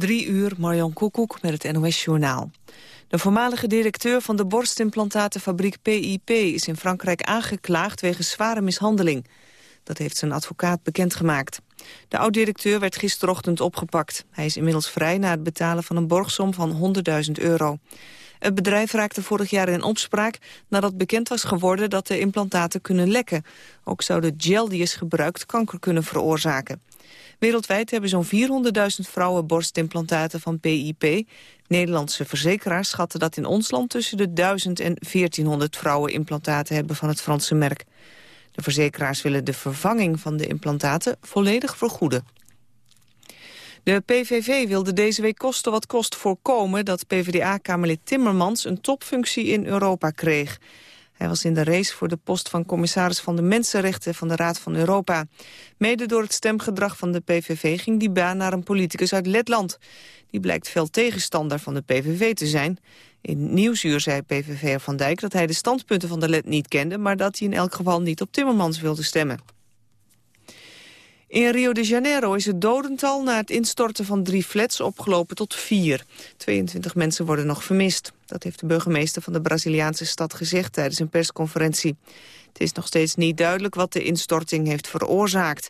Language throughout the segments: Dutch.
Drie uur, Marjan Koekoek met het NOS-journaal. De voormalige directeur van de borstimplantatenfabriek PIP is in Frankrijk aangeklaagd wegens zware mishandeling. Dat heeft zijn advocaat bekendgemaakt. De oud-directeur werd gisterochtend opgepakt. Hij is inmiddels vrij na het betalen van een borgsom van 100.000 euro. Het bedrijf raakte vorig jaar in opspraak nadat bekend was geworden dat de implantaten kunnen lekken. Ook zou de gel die is gebruikt kanker kunnen veroorzaken. Wereldwijd hebben zo'n 400.000 vrouwen borstimplantaten van PIP. Nederlandse verzekeraars schatten dat in ons land tussen de 1000 en 1400 vrouwen implantaten hebben van het Franse merk. De verzekeraars willen de vervanging van de implantaten volledig vergoeden. De PVV wilde deze week kosten wat kost voorkomen dat PvdA-kamerlid Timmermans een topfunctie in Europa kreeg. Hij was in de race voor de post van commissaris van de Mensenrechten van de Raad van Europa. Mede door het stemgedrag van de PVV ging die baan naar een politicus uit Letland. Die blijkt veel tegenstander van de PVV te zijn. In Nieuwsuur zei PVV'er Van Dijk dat hij de standpunten van de Let niet kende... maar dat hij in elk geval niet op Timmermans wilde stemmen. In Rio de Janeiro is het dodental na het instorten van drie flats opgelopen tot vier. 22 mensen worden nog vermist. Dat heeft de burgemeester van de Braziliaanse stad gezegd tijdens een persconferentie. Het is nog steeds niet duidelijk wat de instorting heeft veroorzaakt.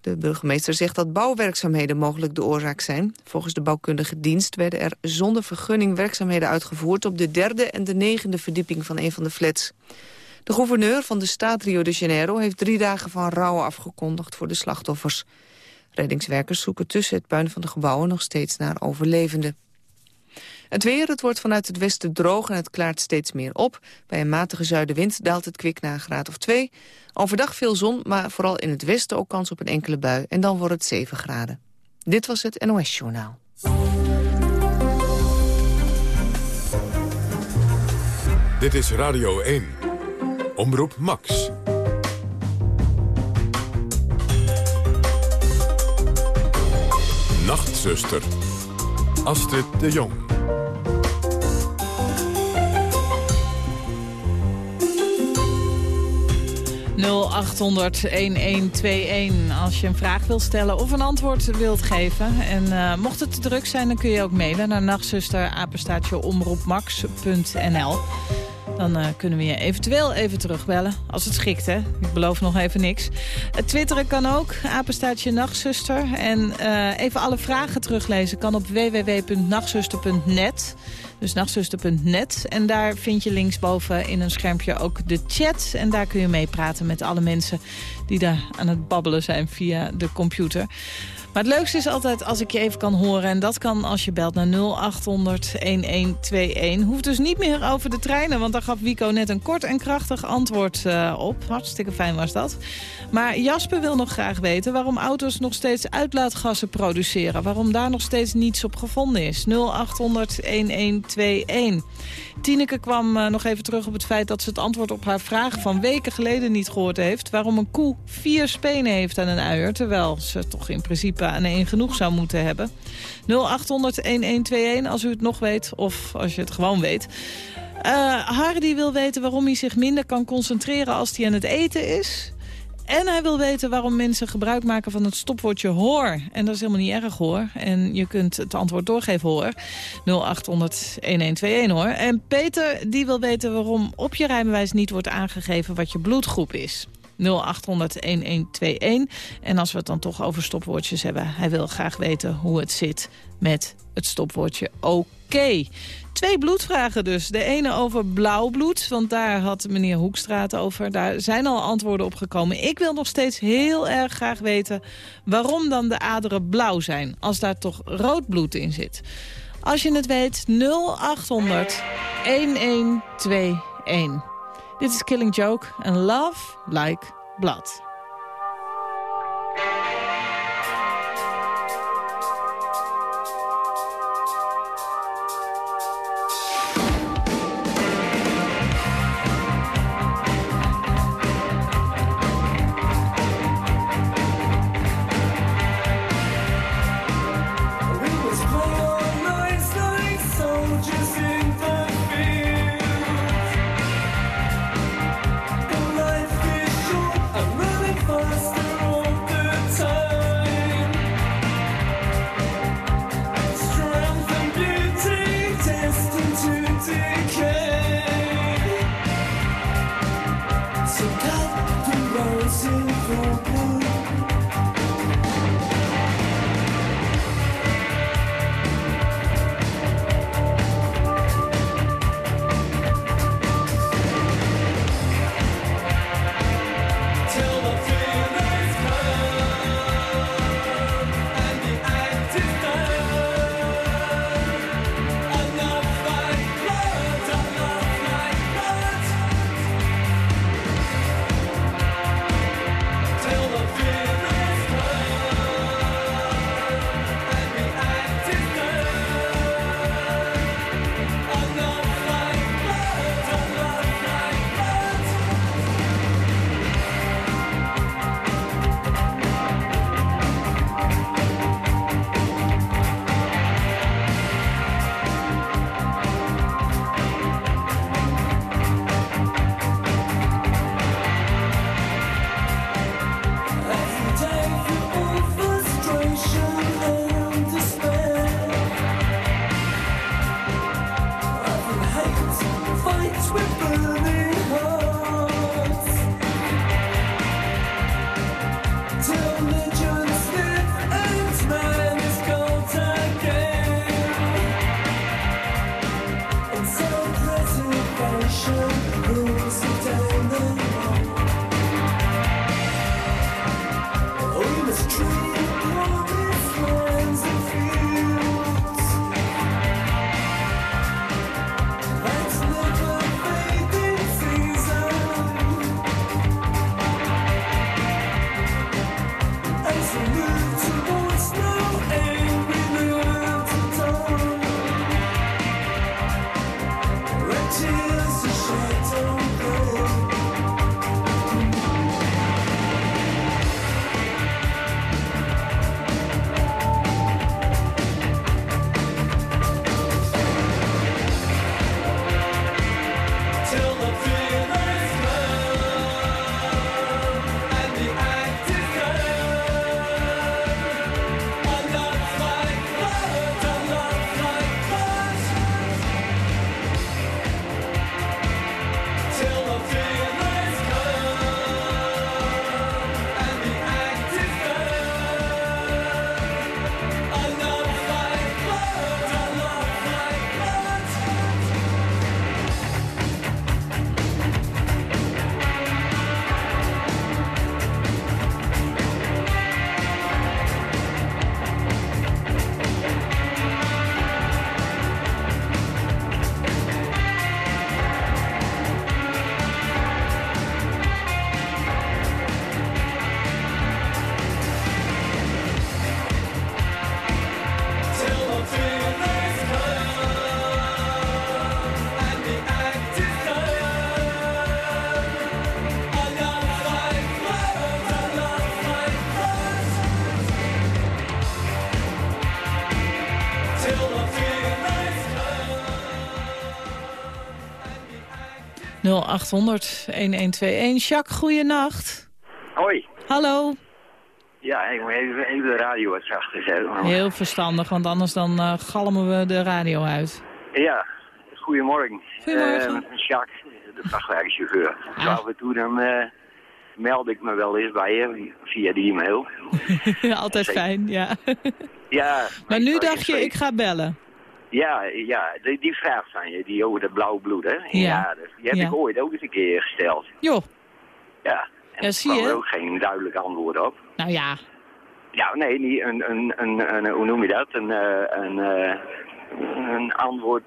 De burgemeester zegt dat bouwwerkzaamheden mogelijk de oorzaak zijn. Volgens de bouwkundige dienst werden er zonder vergunning werkzaamheden uitgevoerd... op de derde en de negende verdieping van een van de flats. De gouverneur van de staat Rio de Janeiro heeft drie dagen van rouw afgekondigd voor de slachtoffers. Reddingswerkers zoeken tussen het puin van de gebouwen nog steeds naar overlevenden. Het weer, het wordt vanuit het westen droog en het klaart steeds meer op. Bij een matige zuidenwind daalt het kwik naar een graad of 2. Overdag veel zon, maar vooral in het westen ook kans op een enkele bui. En dan wordt het 7 graden. Dit was het NOS Journaal. Dit is Radio 1. Omroep Max. Nachtzuster. Astrid de Jong. 0800-1121 als je een vraag wilt stellen of een antwoord wilt geven. En uh, mocht het te druk zijn, dan kun je ook mailen naar nachtzusterapenstaatjeomroepmax.nl. Dan uh, kunnen we je eventueel even terugbellen, als het schikt, hè. Ik beloof nog even niks. Uh, twitteren kan ook, apenstaatje nachtzuster. En even alle vragen teruglezen kan op www.nachtzuster.net. Dus nachtzuster.net. En daar vind je linksboven in een schermpje ook de chat. En daar kun je meepraten met alle mensen die daar aan het babbelen zijn via de computer. Maar het leukste is altijd als ik je even kan horen. En dat kan als je belt naar 0800-1121. Hoeft dus niet meer over de treinen. Want daar gaf Wico net een kort en krachtig antwoord uh, op. Hartstikke fijn was dat. Maar Jasper wil nog graag weten waarom auto's nog steeds uitlaatgassen produceren. Waarom daar nog steeds niets op gevonden is. 0800-1121. Tineke kwam uh, nog even terug op het feit dat ze het antwoord op haar vraag van weken geleden niet gehoord heeft. Waarom een koe vier spenen heeft aan een uier. Terwijl ze toch in principe één genoeg zou moeten hebben. 0800-1121 als u het nog weet of als je het gewoon weet. Uh, Hardy wil weten waarom hij zich minder kan concentreren als hij aan het eten is. En hij wil weten waarom mensen gebruik maken van het stopwoordje hoor. En dat is helemaal niet erg hoor. En je kunt het antwoord doorgeven hoor. 0800-1121 hoor. En Peter die wil weten waarom op je rijbewijs niet wordt aangegeven wat je bloedgroep is. 0800-1121. En als we het dan toch over stopwoordjes hebben... hij wil graag weten hoe het zit met het stopwoordje oké. Twee bloedvragen dus. De ene over blauw bloed, want daar had meneer Hoekstraat over. Daar zijn al antwoorden op gekomen. Ik wil nog steeds heel erg graag weten waarom dan de aderen blauw zijn... als daar toch rood bloed in zit. Als je het weet, 0800 1121. Dit is Killing Joke en Love Like Blood. Jacques, goeienacht. Hoi. Hallo. Ja, ik moet even, even de radio wat zachter zetten. Heel verstandig, want anders dan uh, galmen we de radio uit. Ja, goedemorgen. Goedemorgen. Uh, Jacques, de vrachtwagenchauffeur. Ah. Af en toe dan uh, meld ik me wel eens bij je via de e-mail. Altijd fijn, ja. ja. Maar nu dacht je, ik ga bellen. Ja, ja die, die vraag van je, die over het blauw bloed, hè? Ja. ja die heb ja. ik ooit ook eens een keer gesteld. Jo. Ja. En ja, zie je? er ook geen duidelijk antwoord op. Nou ja. Ja, nee, niet een, een, een, een hoe noem je dat? Een, een, een antwoord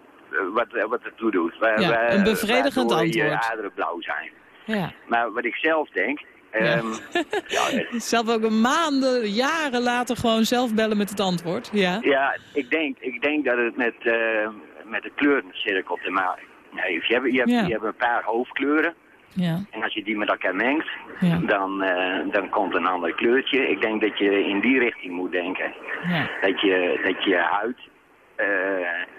wat, wat het toe doet. Waar, ja, een bevredigend antwoord. je aderen blauw zijn. Ja. Maar wat ik zelf denk... Ja. Um, ja, zelf ook een maanden, jaren later gewoon zelf bellen met het antwoord. Ja, ja ik, denk, ik denk dat het met, uh, met de kleurencirkel te maken heeft. Je hebt, je, hebt, ja. je hebt een paar hoofdkleuren. Ja. En als je die met elkaar mengt, ja. dan, uh, dan komt een ander kleurtje. Ik denk dat je in die richting moet denken. Ja. Dat, je, dat je huid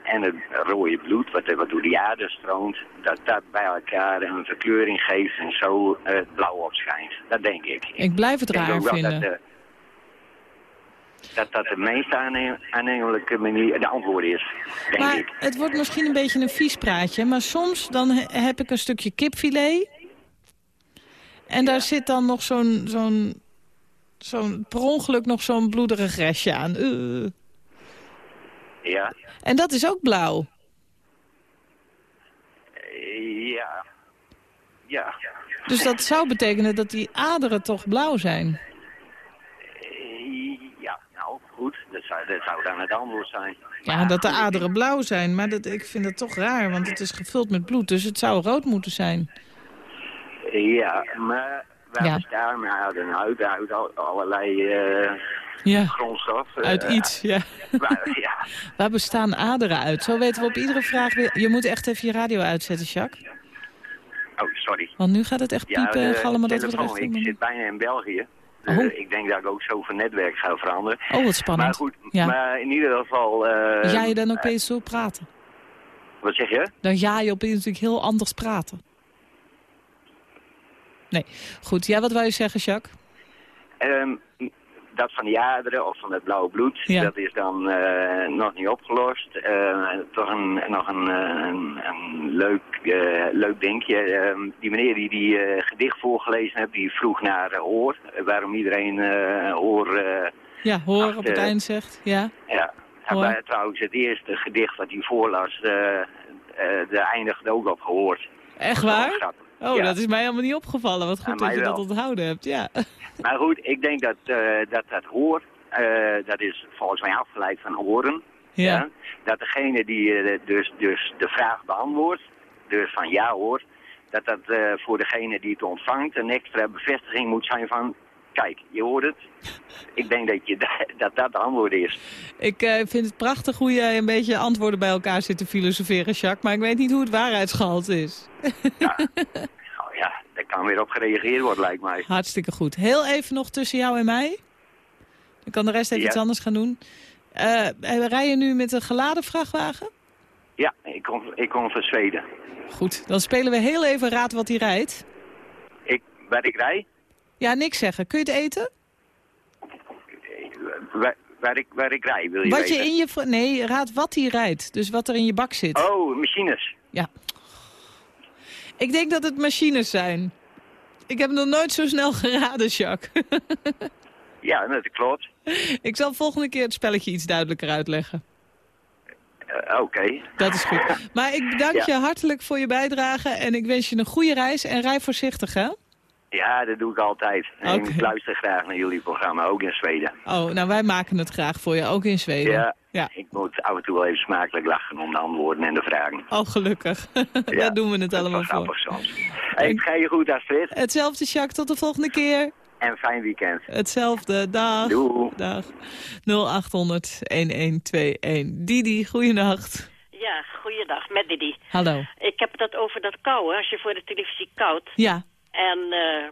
en het rode bloed, wat, wat door die aarde stroomt, dat dat bij elkaar een verkleuring geeft en zo het blauw opschijnt. Dat denk ik. Ik blijf het raar vinden. Dat, dat dat de meest aannemelijke manier, de antwoord is, denk maar ik. het wordt misschien een beetje een vies praatje, maar soms dan heb ik een stukje kipfilet. En daar zit dan nog zo'n, zo'n, zo'n per ongeluk nog zo'n bloederig restje aan. Uh. Ja. En dat is ook blauw. Ja. Ja. Dus dat zou betekenen dat die aderen toch blauw zijn? Ja, nou goed. Dat zou, dat zou dan het antwoord zijn. Ja, dat de aderen blauw zijn. Maar dat, ik vind het toch raar, want het is gevuld met bloed. Dus het zou rood moeten zijn. Ja, maar wij Ja. bestaan uit een huid, uit allerlei uh, Ja, grondstof. uh, uit iets, ja. waar- ja. Waar bestaan aderen uit? Zo weten we op iedere vraag weer... Je moet echt even je radio uitzetten, Jacques. Oh, sorry. Want nu gaat het echt piepen en de galmen dat we er ik zit bijna in België. Dus Oh. ik denk dat ik ook zo van netwerk ga veranderen. Oh, wat Maar spannend. goed, Ja. maar in ieder geval... eh, Ga je dan eh, opeens zo praten? wat zeg je? Dan ga je opeens natuurlijk heel anders praten. Nee, goed. Ja, wat wou je zeggen, Jacques? Ehm, dat van die aderen of van het blauwe bloed, Ja. dat is dan eh, nog niet opgelost. Eh, toch een, nog een, eh, een, een leuk, leuk dingetje. Ehm, die meneer die die gedicht voorgelezen heeft, die vroeg naar oor. Waarom iedereen oor... eh, Ja, hoor op het eind zegt. Ja, ja. Hoor. bij- trouwens, het eerste gedicht wat hij voorlas, de eindigde ook op gehoord. echt Dat waar? Oh, Ja. dat is mij helemaal niet opgevallen. Wat goed Ja, dat je dat onthouden hebt. Ja. Maar goed, ik denk dat eh, dat, dat hoor, eh, dat is volgens mij afgeleid van horen. Ja. Dat degene die eh, dus, dus de vraag beantwoordt, dus van ja hoor, dat dat voor degene die het ontvangt een extra bevestiging moet zijn van, kijk, je hoort het. Ik denk dat je, dat, dat de antwoord is. Ik eh, vind het prachtig hoe jij een beetje antwoorden bij elkaar zit te filosoferen, Jacques. Maar ik weet niet hoe het waarheidsgehalte is. Ja. nou ja, daar kan weer op gereageerd worden, lijkt mij. Hartstikke goed. Heel even nog tussen jou en mij. Dan kan de rest even Ja. iets anders gaan doen. Eh, rij je nu met een geladen vrachtwagen? Ja, ik kom, ik kom van Zweden. Goed, dan spelen we heel even raad wat hij rijdt. Ik, waar ik rij, Ja, niks zeggen. Kun je het eten? waar, waar, ik, waar ik rij, wil je Wat je weten? in je... Nee, raad wat hij rijdt. Dus wat er in je bak zit. Oh, machines. Ja. Ik denk dat het machines zijn. Ik heb nog nooit zo snel geraden, Jacques. Ja, dat klopt. Ik zal volgende keer het spelletje iets duidelijker uitleggen. Eh, Oké. Dat is goed. Maar ik bedank Ja. je hartelijk voor je bijdrage. En ik wens je een goede reis. En rij voorzichtig, hè? Ja, dat doe ik altijd. En ik luister graag naar jullie programma, ook in Zweden. Oh, nou wij maken het graag voor je. Ook in Zweden. Ja, Ja. ik moet af en toe wel even smakelijk lachen om de antwoorden en de vragen. Oh, gelukkig. Ja, Daar doen we het dat allemaal voor. grappig soms. Hey, ik ga je goed, Astrid. Hetzelfde, Jacques. Tot de volgende keer. En fijn weekend. Hetzelfde. Dag. Doei. Dag. 0800-1121. Didi, goeienacht. Ja, goeiedag, met Didi. Hallo. Ik heb het over dat kouwen, als je voor de televisie koudt. Ja. En eh,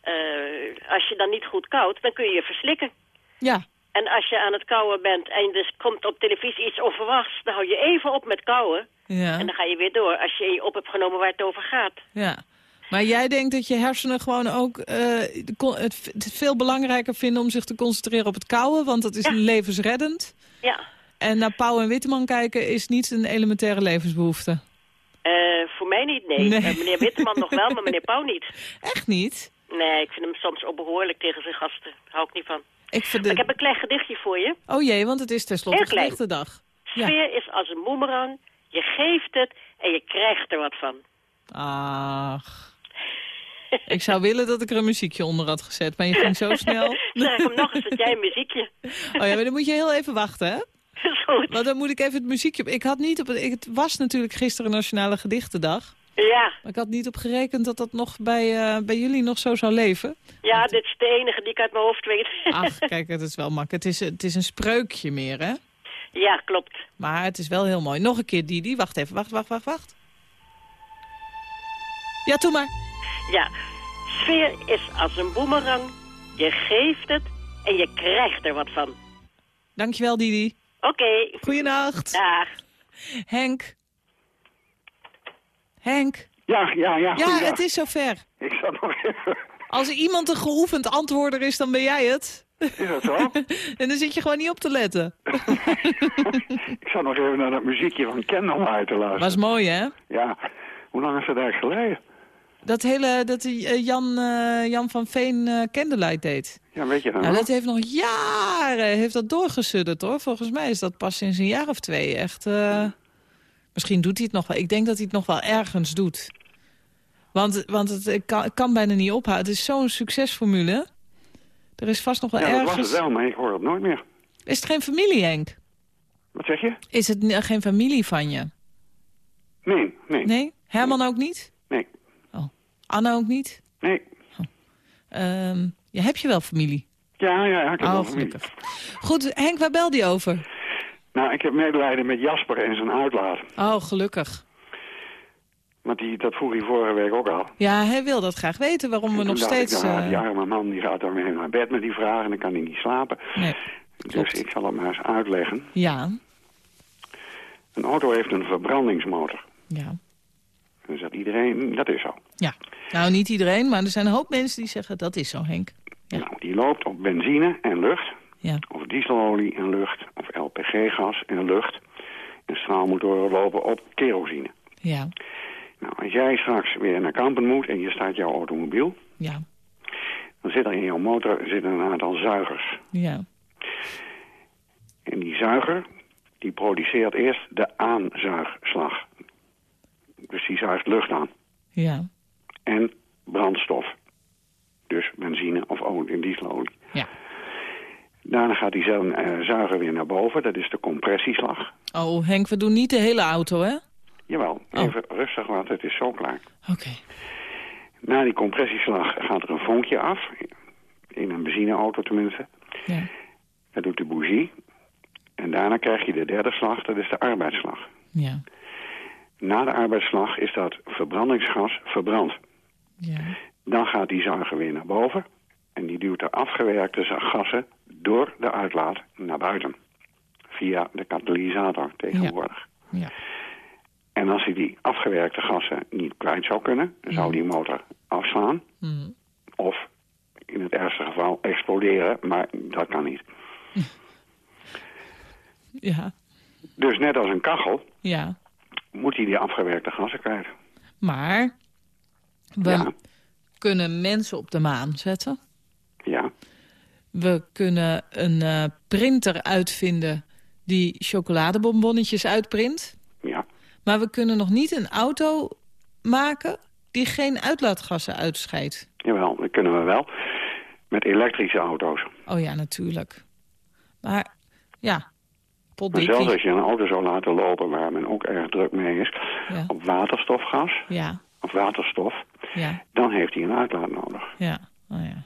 eh, als je dan niet goed koudt, dan kun je je verslikken. Ja. En als je aan het kauwen bent en dus komt op televisie iets onverwachts... dan hou je even op met kauwen Ja, en dan ga je weer door... als je je op hebt genomen waar het over gaat. ja. Maar jij denkt dat je hersenen gewoon ook eh, het, het veel belangrijker vinden om zich te concentreren op het kouwen, want dat is Ja. levensreddend. Ja, En naar Pauw en Witteman kijken is niet een elementaire levensbehoefte. Eh, voor mij niet, nee. Nee. Eh, meneer Witteman nog wel, maar meneer Pauw niet. Echt niet? Nee, ik vind hem soms ook behoorlijk tegen zijn gasten. Daar hou ik niet van. Ik de... ik heb een klein gedichtje voor je. Oh jee, want het is tenslotte klein. gedichtendag. Ja. Sfeer is als een boemerang. Je geeft het en je krijgt er wat van. Ach. Ik zou willen dat ik er een muziekje onder had gezet, maar je ging zo snel. Zeg hem nog eens, dat jij een muziekje. Oh ja, maar dan moet je heel even wachten, hè? Is goed. Want dan moet ik even het muziekje op. Ik had niet op het, ik- het was natuurlijk gisteren Nationale Gedichtendag. Ja, Maar ik had niet op gerekend dat dat nog bij, eh, bij jullie nog zo zou leven. ja, dit is de enige die ik uit mijn hoofd weet. Ach, kijk, het is wel makkelijk. Het is, het is een spreukje meer, hè? ja, klopt. Maar het is wel heel mooi. Nog een keer, Didi. Wacht even, wacht, wacht, wacht, wacht. Ja, doe maar. Ja, sfeer is als een boemerang. Je geeft het en je krijgt er wat van. Dankjewel, Didi. Oké, Goeienacht. dag. Henk. Henk. Ja, ja, ja. Ja, goeiedag. het is zover. Ik zat nog even... Als er iemand een geoefend antwoorder is, dan ben jij het. Is dat zo? En dan zit je gewoon niet op te letten. ik zat nog even naar dat muziekje van Candlelight te luisteren. Was mooi, hè? Ja. Hoe lang is dat eigenlijk geleden? Dat hele, dat eh, Jan, eh, Jan van Veen eh Candlelight deed. Ja, weet je dat Nou, dat heeft nog jaren heeft dat doorgesudderd, hoor. Volgens mij is dat pas sinds een jaar of twee echt... Misschien doet hij het nog wel. Ik denk dat hij het nog wel ergens doet. Want, want het kan, het kan bijna niet ophouden. Het is zo'n succesformule. Er is vast nog wel Ja, dat was ergens... het wel, maar ik hoor het nooit meer. Is het geen familie, Henk? Wat zeg je? Is het geen familie van je? Nee, nee, Nee? Herman ook niet? nee. Anna ook niet? nee. Ehm ja, heb je wel familie? Ja, ja, ik heb Oh, wel familie. gelukkig. Goed, Henk, waar belde je over? Nou, ik heb medelijden met Jasper en zijn uitlaat. Oh, gelukkig. Want die, dat vroeg hij vorige week ook al. Ja, hij wil dat graag weten, waarom we nog steeds... Ik, nou, eh, die arme man die gaat dan weer naar bed met die vragen en dan kan hij niet slapen. Nee, Dus klopt. ik zal het maar eens uitleggen. Ja, Een auto heeft een verbrandingsmotor. ja, Dan zegt iedereen, dat is zo. ja. Nou, niet iedereen, maar er zijn een hoop mensen die zeggen dat is zo, Henk. Ja. Nou, die loopt op benzine en lucht, Ja, of dieselolie en lucht, of LPG-gas en lucht. En straalmotoren lopen op kerosine. ja, Nou, als jij straks weer naar Kampen moet en je staat jouw automobiel... ja, dan zit er in jouw motor zitten een aantal zuigers. ja, En die zuiger, die produceert eerst de aanzuigslag. Die zuigt lucht aan. ja, En brandstof. Dus benzine of olie, dieselolie. ja. Daarna gaat die eh, zuiger weer naar boven. Dat is de compressieslag. Oh, Henk, we doen niet de hele auto, hè? Jawel, Oh. even rustig, want het is zo klaar. Oké. Na die compressieslag gaat er een vonkje af. In een benzineauto tenminste. Ja, Dat doet de bougie. En daarna krijg je de derde slag, dat is de arbeidsslag. ja, Na de arbeidsslag is dat verbrandingsgas verbrand. ja, Dan gaat die zuiger weer naar boven. En die duwt de afgewerkte gassen door de uitlaat naar buiten. Via de katalysator tegenwoordig. ja. En als hij die afgewerkte gassen niet kwijt zou kunnen... zou die motor afslaan. Mhm. Of in het ergste geval exploderen. Maar dat kan niet. Ja, Dus net als een kachel ja. Moet hij die afgewerkte gassen kwijt. Maar we Ja. kunnen mensen op de maan zetten. Ja, We kunnen een eh, printer uitvinden die chocoladebonbonnetjes uitprint. ja. Maar we kunnen nog niet een auto maken die geen uitlaatgassen uitscheidt. Jawel, dat kunnen we wel. Met elektrische auto's. Oh ja, natuurlijk. Maar ja, Maar zelfs als je een auto zou laten lopen waar men ook erg druk mee is... Ja, op waterstofgas ja, of waterstof... ja, dan heeft hij een uitlaat nodig. ja. Oh ja.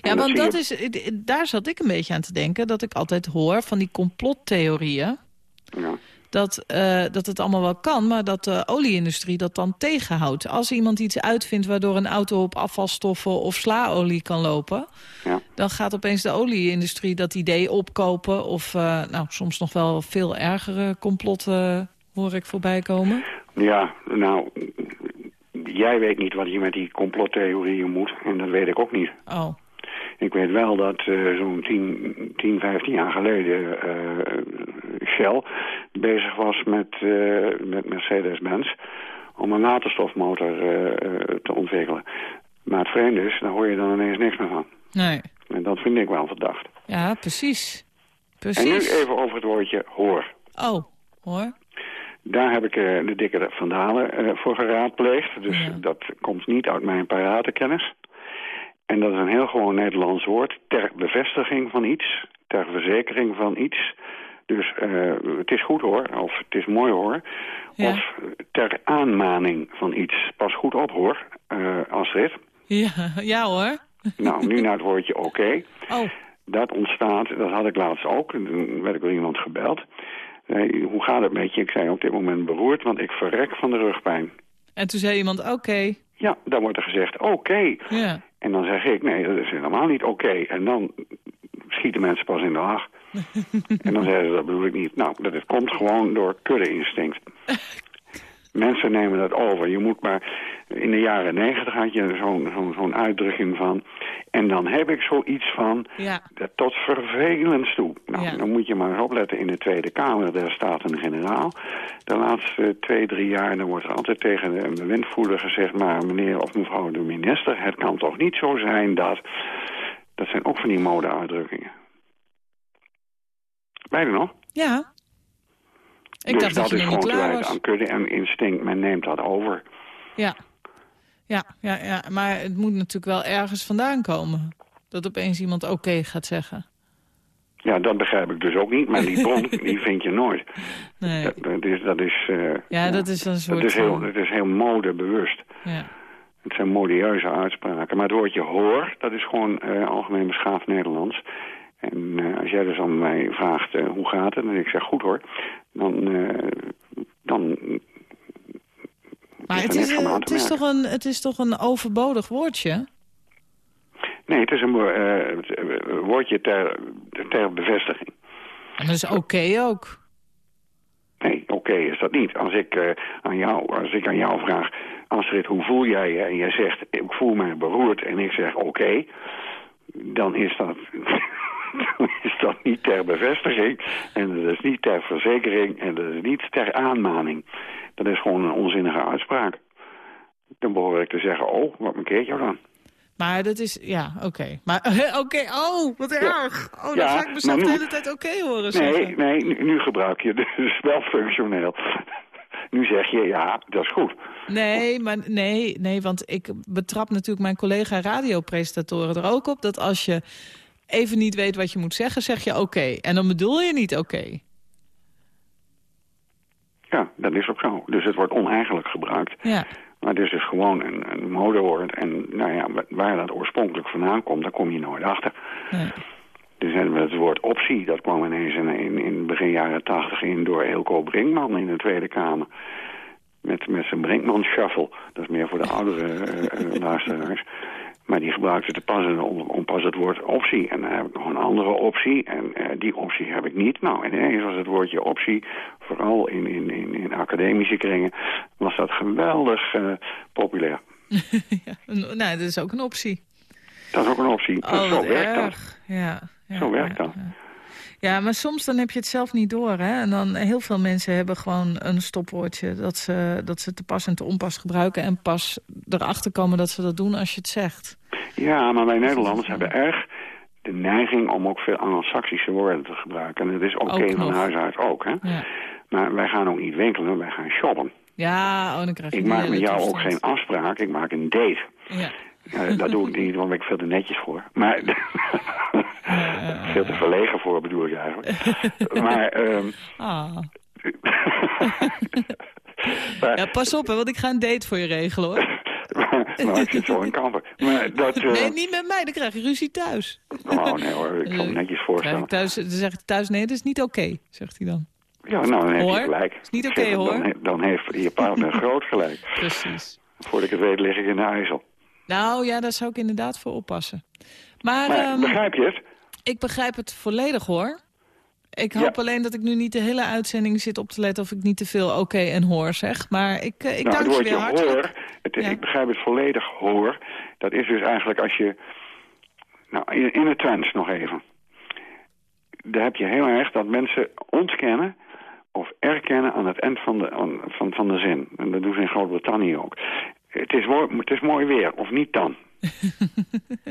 Ja, want dat je- is, daar zat ik een beetje aan te denken. Dat ik altijd hoor van die complottheorieën. Ja. Dat, eh, dat het allemaal wel kan, maar dat de olieindustrie dat dan tegenhoudt. Als iemand iets uitvindt waardoor een auto op afvalstoffen of slaolie kan lopen... Ja. dan gaat opeens de olieindustrie dat idee opkopen... of uh, nou, soms nog wel veel ergere complotten hoor ik voorbij komen. Ja, nou, jij weet niet wat je met die complottheorieën moet. En dat weet ik ook niet. Oh. Ik weet wel dat uh, zo'n 10, 10, 15 jaar geleden uh, Shell bezig was met, uh, met Mercedes-Benz om een waterstofmotor te ontwikkelen. Maar het vreemde is, daar hoor je dan ineens niks meer van. Nee. En dat vind ik wel verdacht. Ja, precies. precies. En nu even over het woordje hoor. Oh, hoor. Daar heb ik uh, de dikke vandalen uh, voor geraadpleegd. Dus ja. dat komt niet uit mijn paratenkennis. En dat is een heel gewoon Nederlands woord. Ter bevestiging van iets. Ter verzekering van iets. Dus uh, het is goed hoor. Of het is mooi hoor. Ja. Of ter aanmaning van iets. Pas goed op hoor, Astrid. Ja, ja hoor. Nou, nu naar het woordje oké. Okay. Oh. Dat ontstaat, dat had ik laatst ook. Toen werd ik door iemand gebeld. Hey, hoe gaat het met je? Ik zei op dit moment beroerd, want ik verrek van de rugpijn. En toen zei iemand oké. Okay. Ja, dan wordt er gezegd oké. Okay. Ja. En dan zeg ik, nee, dat is helemaal niet oké. En dan schieten mensen pas in de lach. en dan zeggen ze, dat bedoel ik niet. Nou, dat het komt gewoon door kudde-instinct. Mensen nemen dat over. Je moet maar... In de jaren negentig had je zo'n zo'n zo'n uitdrukking van... En dan heb ik zoiets van... Ja. Dat tot vervelend toe. Nou, Ja. dan moet je maar eens opletten in de Tweede Kamer. Daar staat een generaal. De laatste twee, drie jaar... dan wordt er altijd tegen de bewindvoerder gezegd... maar meneer of mevrouw de minister... het kan toch niet zo zijn dat... Dat zijn ook van die mode-uitdrukkingen. Ben je er nog? Ja. Ik dus dacht dat dat is nog niet gewoon te klaar wijten was. aan kudde en instinct. Men neemt dat over. Ja. Ja, ja, ja. Maar het moet natuurlijk wel ergens vandaan komen. Dat opeens iemand oké gaat zeggen. Ja, dat begrijp ik dus ook niet. Maar die bron, die vind je nooit. Nee. Dat, dat is... Dat is eh, Ja, dat is een soort... Het is heel, het is heel modebewust. Ja. Het zijn modieuze uitspraken. Maar het woordje hoor, dat is gewoon eh, algemeen beschaafd Nederlands. En eh, als jij dus aan mij vraagt eh, hoe gaat het, en ik zeg goed hoor, dan, eh, dan Maar het is, het, te is toch een, het is toch een overbodig woordje? Nee, het is een wo- het, woordje ter, ter bevestiging. En dat is oké ook. Nee, oké is dat niet. Als ik, eh, aan jou, als ik aan jou vraag, Astrid, hoe voel jij je? En jij zegt, ik voel me beroerd en ik zeg oké, dan is dat... dan is dat niet ter bevestiging en dat is niet ter verzekering en dat is niet ter aanmaning. Dat is gewoon een onzinnige uitspraak. Dan behoor ik te zeggen, oh, wat mankeert jou dan? Maar dat is... Ja, oké. Maar oké, oh, wat erg. Oh, dan Ja, ga ik mezelf maar de nu- hele tijd oké horen Nee, zeggen. nee, nu, nu gebruik je dus wel functioneel. Nu zeg je, ja, dat is goed. Nee, maar nee, nee, want ik betrap natuurlijk mijn collega radiopresentatoren er ook op... dat als je even niet weet wat je moet zeggen, zeg je oké. En dan bedoel je niet oké. Ja, dat is ook zo. Dus het wordt oneigenlijk gebruikt. Ja, Maar het is dus gewoon een, een modewoord. En nou ja, wa- waar dat oorspronkelijk vandaan komt, daar kom je nooit achter. nee. Dus hebben we het woord optie, dat kwam ineens in, in, in begin jaren tachtig in door Eelco Brinkman in de Tweede Kamer. Met, met zijn Brinkman shuffle. Dat is meer voor de oudere eh, eh, luisteraars. Maar die gebruikte te pas en om, om pas het woord optie. En dan heb ik nog een andere optie. En eh, die optie heb ik niet. Nou, en ineens was het woordje optie, vooral in, in, in, in academische kringen, was dat geweldig eh, populair. ja. een- Nou, dat is ook een optie. Dat is ook een optie. Oh, zo werkt dat. erg. Ja, ja, Zo werkt dat. Ja. Ja, maar soms dan heb je het zelf niet door. Hè? En dan heel veel mensen hebben gewoon een stopwoordje... dat ze, dat ze te pas en te onpas gebruiken... en pas erachter komen dat ze dat doen als je het zegt. Ja, maar wij Nederlanders hebben erg de neiging om ook veel Anglo-Saxische woorden te gebruiken. En dat is oké Ook van huis uit ook, hè. Ja, Maar wij gaan ook niet winkelen, wij gaan shoppen. ja oh, dan krijg je Ik maak met jou ook geen afspraak, ik maak een date. Ja. Ja, dat doe ik niet, want daar ben ik veel te netjes voor. Maar veel te verlegen voor, bedoel ik eigenlijk. maar, Ah. maar, Ja, pas op, hè, want ik ga een date voor je regelen, hoor. nou, ik zit zo in kampen. Maar dat... eh, Nee, niet met mij, dan krijg je ruzie thuis. Oh nee hoor, ik zal me netjes Krijg voorstellen. thuis, dan zeg ik thuis, nee, dat is niet oké, zegt hij dan. Ja, nou, dan heb je gelijk. Is niet oké, dan hoor. he- Dan heeft je partner groot gelijk. Precies. Voordat ik het weet lig ik in de IJssel. Nou ja, daar zou ik inderdaad voor oppassen. Maar, Maar ehm, begrijp je het? ik begrijp het volledig hoor. Ik Ja. hoop alleen dat ik nu niet de hele uitzending zit op te letten... of ik niet te veel oké en hoor zeg. Maar ik, eh, ik nou, dank je weer hartelijk. hoor, het, Ja. ik begrijp het volledig hoor. Dat is dus eigenlijk als je... Nou, in, in het trends nog even. Daar heb je heel erg dat mensen ontkennen of erkennen aan het eind van de, van, van de zin. En dat doen ze in Groot-Brittannië ook. Het is, mooi, het is mooi weer, of niet dan.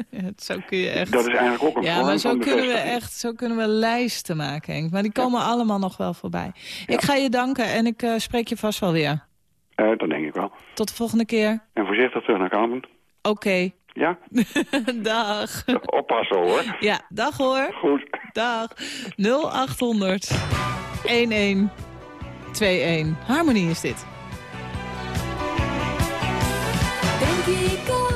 Ja, zo kun je echt... Dat is eigenlijk ook een ja, maar zo kunnen we echt zo kunnen we lijsten maken, Henk. Maar die komen allemaal nog wel voorbij. Ik ga je danken en ik eh, spreek je vast wel weer. Eh, dat denk ik wel. Tot de volgende keer. En voorzichtig terug naar Kampen. Oké. Ja? dag. Oppassen hoor. Ja, dag hoor. Goed. Dag. 0800 1121. Harmonie is dit. Denk ik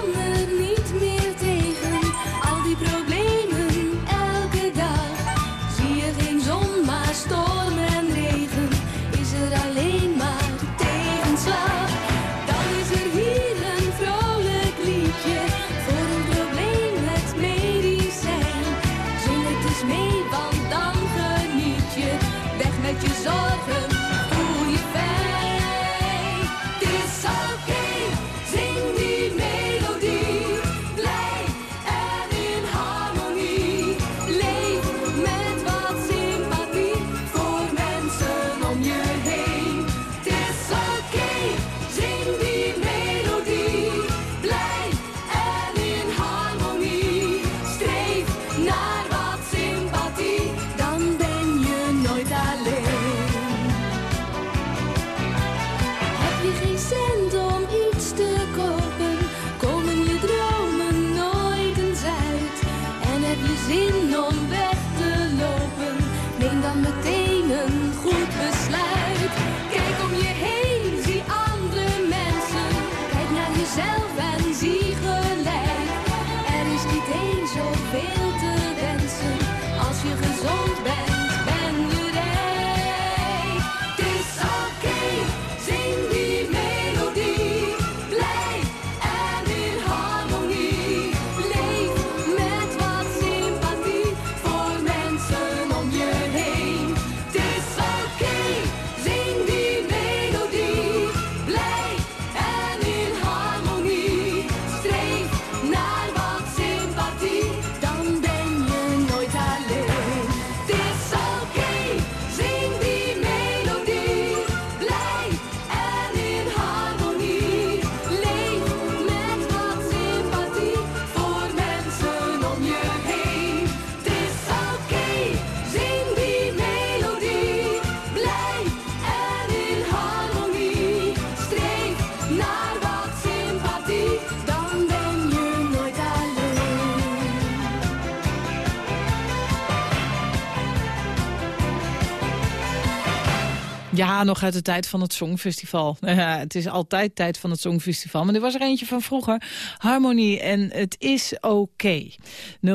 Ja, nog uit de tijd van het Songfestival. Het is altijd tijd van het Songfestival. Maar er was er eentje van vroeger. Harmonie en het is oké. 0800-1121.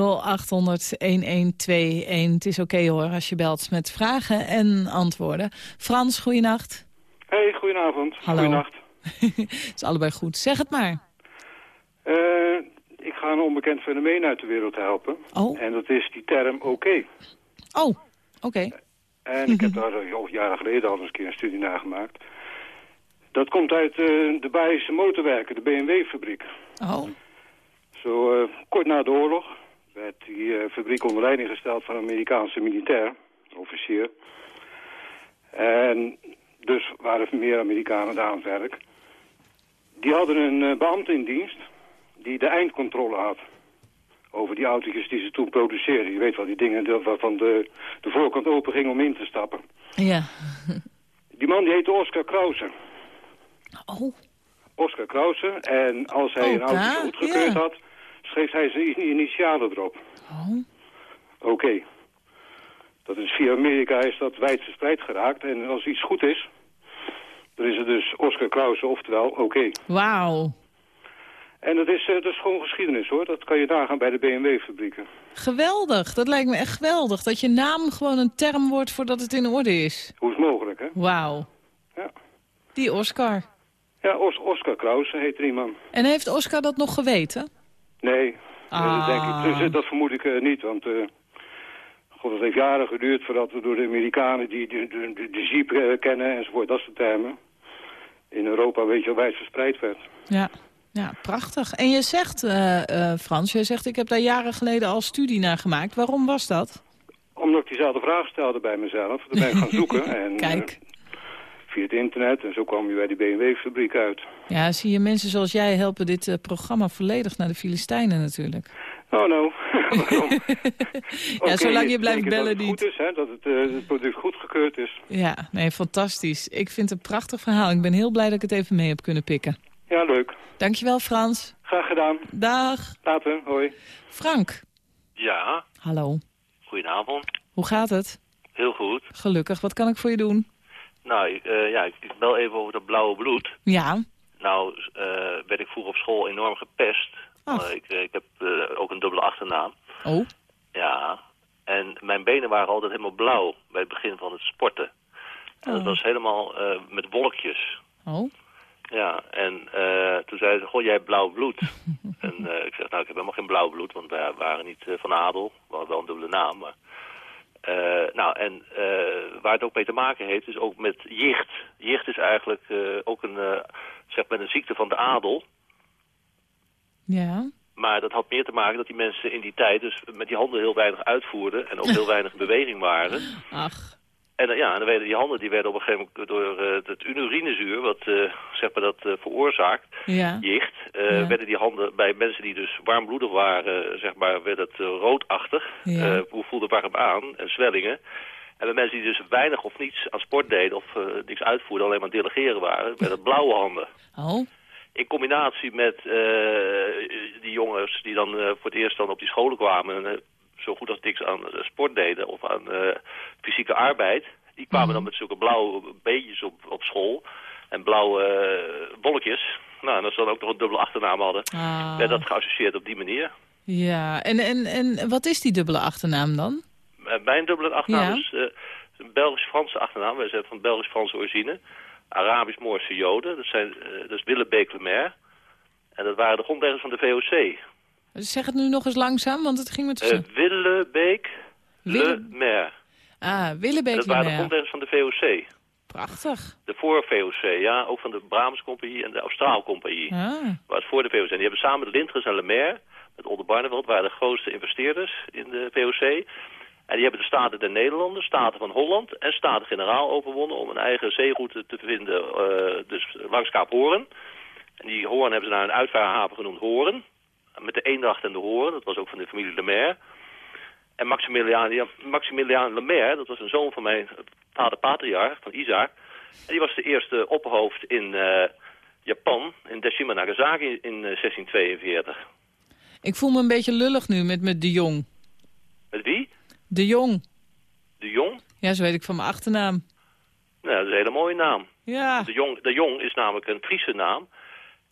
Het is oké hoor als je belt met vragen en antwoorden. Frans, goeienacht. Hey, goedenavond. Hallo. Goedenacht. Het is allebei goed. Zeg het maar. Eh, ik ga een onbekend fenomeen uit de wereld helpen. Oh, En dat is die term oké. oh, oké. En ik heb daar eh, jaren geleden al eens een keer een studie naar gemaakt. Dat komt uit eh, de Bayerische motorwerken, de BMW-fabriek. Oh, Zo eh, kort na de oorlog werd die fabriek onder leiding gesteld van een Amerikaanse militair, officier. En dus waren meer Amerikanen daar aan het werk. Die hadden een beambte in dienst die de eindcontrole had. Over die autootjes die ze toen produceerden. Je weet wel, die dingen waarvan de, de voorkant open ging om in te stappen. ja. Die man die heette Oscar Krause. Oh, Oscar Krause. En als hij een Oka, auto goedgekeurd ja. had, schreef hij zijn initialen erop. oh. Oké. Dat is via Amerika is dat wijd verspreid geraakt. En als iets goed is, dan is het dus Oscar Krause, oftewel oké. Wauw. En dat is, eh, dat is gewoon geschiedenis hoor. Dat kan je nagaan bij de BMW-fabrieken. Geweldig. Dat lijkt me echt geweldig. Dat je naam gewoon een term wordt voordat het in orde is. Hoe is het mogelijk, hè? Wauw. Ja. Die Oscar. Ja, Os Oscar Krause heet er iemand. En heeft Oscar dat nog geweten? Nee, denk Ah. ik. Dus, eh, dat vermoed ik eh, niet, want... God, het heeft jaren geduurd voordat we door de Amerikanen die de, jeep kennen enzovoort, dat soort termen, in Europa een beetje wijd verspreid werd. Ja. Ja, prachtig. En je zegt, eh, Frans, je zegt ik heb daar jaren geleden al studie naar gemaakt. Waarom was dat? Omdat ik diezelfde vraag stelde bij mezelf, dan ben ik gaan zoeken. En, Kijk. eh, via het internet en zo kwam je bij die BMW-fabriek uit. Ja, zie je, mensen zoals jij helpen dit programma volledig naar de Filistijnen natuurlijk. Oh no, waarom? Oké, zolang je blijft bellen dat het goed is, hè, dat het, eh, het product goedgekeurd is. Ja, nee, fantastisch. Ik vind het een prachtig verhaal. Ik ben heel blij dat ik het even mee heb kunnen pikken. Ja, leuk. Dankjewel, Frans. Graag gedaan. Dag. Later, hoi. Frank. Ja, Hallo. goedenavond. Hoe gaat het? Heel goed. Gelukkig. Wat kan ik voor je doen? Nou, ik, eh, ja, ik ik bel even over dat blauwe bloed. Ja. Nou, eh, werd ik vroeger op school enorm gepest. Eh, ik, eh, ik heb ook een dubbele achternaam. Oh. Ja. En mijn benen waren altijd helemaal blauw bij het begin van het sporten. En dat Oh. was helemaal eh, met wolkjes. Oh. Ja, en eh, toen zei ze, goh, jij hebt blauw bloed. en eh, ik zeg, nou, ik heb helemaal geen blauw bloed, want wij waren niet eh, van adel. We hadden wel een dubbele naam, maar... nou, en waar het ook mee te maken heeft, is ook met jicht. Jicht is eigenlijk ook een, zeg maar een ziekte van de adel. Ja. Maar dat had meer te maken dat die mensen in die tijd dus met die handen heel weinig uitvoerden en ook heel weinig in beweging waren. Ach. En eh, ja, en dan werden die handen die werden op een gegeven moment door eh, het urinezuur, wat eh, zeg maar dat veroorzaakt, Ja. jicht, Ja. werden die handen bij mensen die dus warmbloedig waren, zeg maar, werd het roodachtig. Ja. Hoe voelde warm aan en zwellingen. En bij mensen die dus weinig of niets aan sport deden of niks uitvoerden, alleen maar delegeren waren, werden blauwe handen. Oh. In combinatie met die jongens die dan voor het eerst dan op die scholen kwamen en zo goed als niks aan eh, sport deden of aan eh, fysieke arbeid, die kwamen dan met zulke blauwe beetjes op, op school en blauwe eh, bolletjes. Nou, en als ze dan ook nog een dubbele achternaam hadden, Ah. werd dat geassocieerd op die manier. Ja. En, en, en wat is die dubbele achternaam dan? Eh, mijn dubbele achternaam Ja. is eh, een Belgisch-Franse achternaam. Wij zijn van Belgisch-Franse origine. Arabisch-Moorse Joden. Dat, zijn, eh, dat is Willebeek Lemaire. En dat waren de grondleggers van de VOC. Zeg het nu nog eens langzaam, want het ging me Eh tussen. Willebeek Wille- Lemaire. ah, En Willebeek dat waren de grondleggers van de VOC. Prachtig. De voor-VOC, ja. Ook van de Brahms Compagnie en de Austraal Compagnie. Ah. Was voor de VOC. En die hebben samen de Lindgers en Lemaire, met Olde Barneveld, waren de grootste investeerders in de VOC. En die hebben de Staten der Nederlanden, Staten van Holland en Staten-Generaal overwonnen om een eigen zeeroute te vinden, eh, dus langs Kaap Hoorn. En die Hoorn hebben ze naar een uitvaarhaven genoemd Hoorn. Met de Eendracht en de Hoorn, dat was ook van de familie Lemaire. En Maximiliaan, ja, Maximiliaan Lemaire, dat was een zoon van mijn vader patriarch, van Isaac. En die was de eerste opperhoofd in eh, Japan, in Deshima Nagasaki in eh, 1642. Ik voel me een beetje lullig nu met, met de Jong. Met wie? De Jong. De Jong? Ja, zo weet ik van mijn achternaam. Nou, dat is een hele mooie naam. Ja. De Jong, de Jong is namelijk een Friese naam.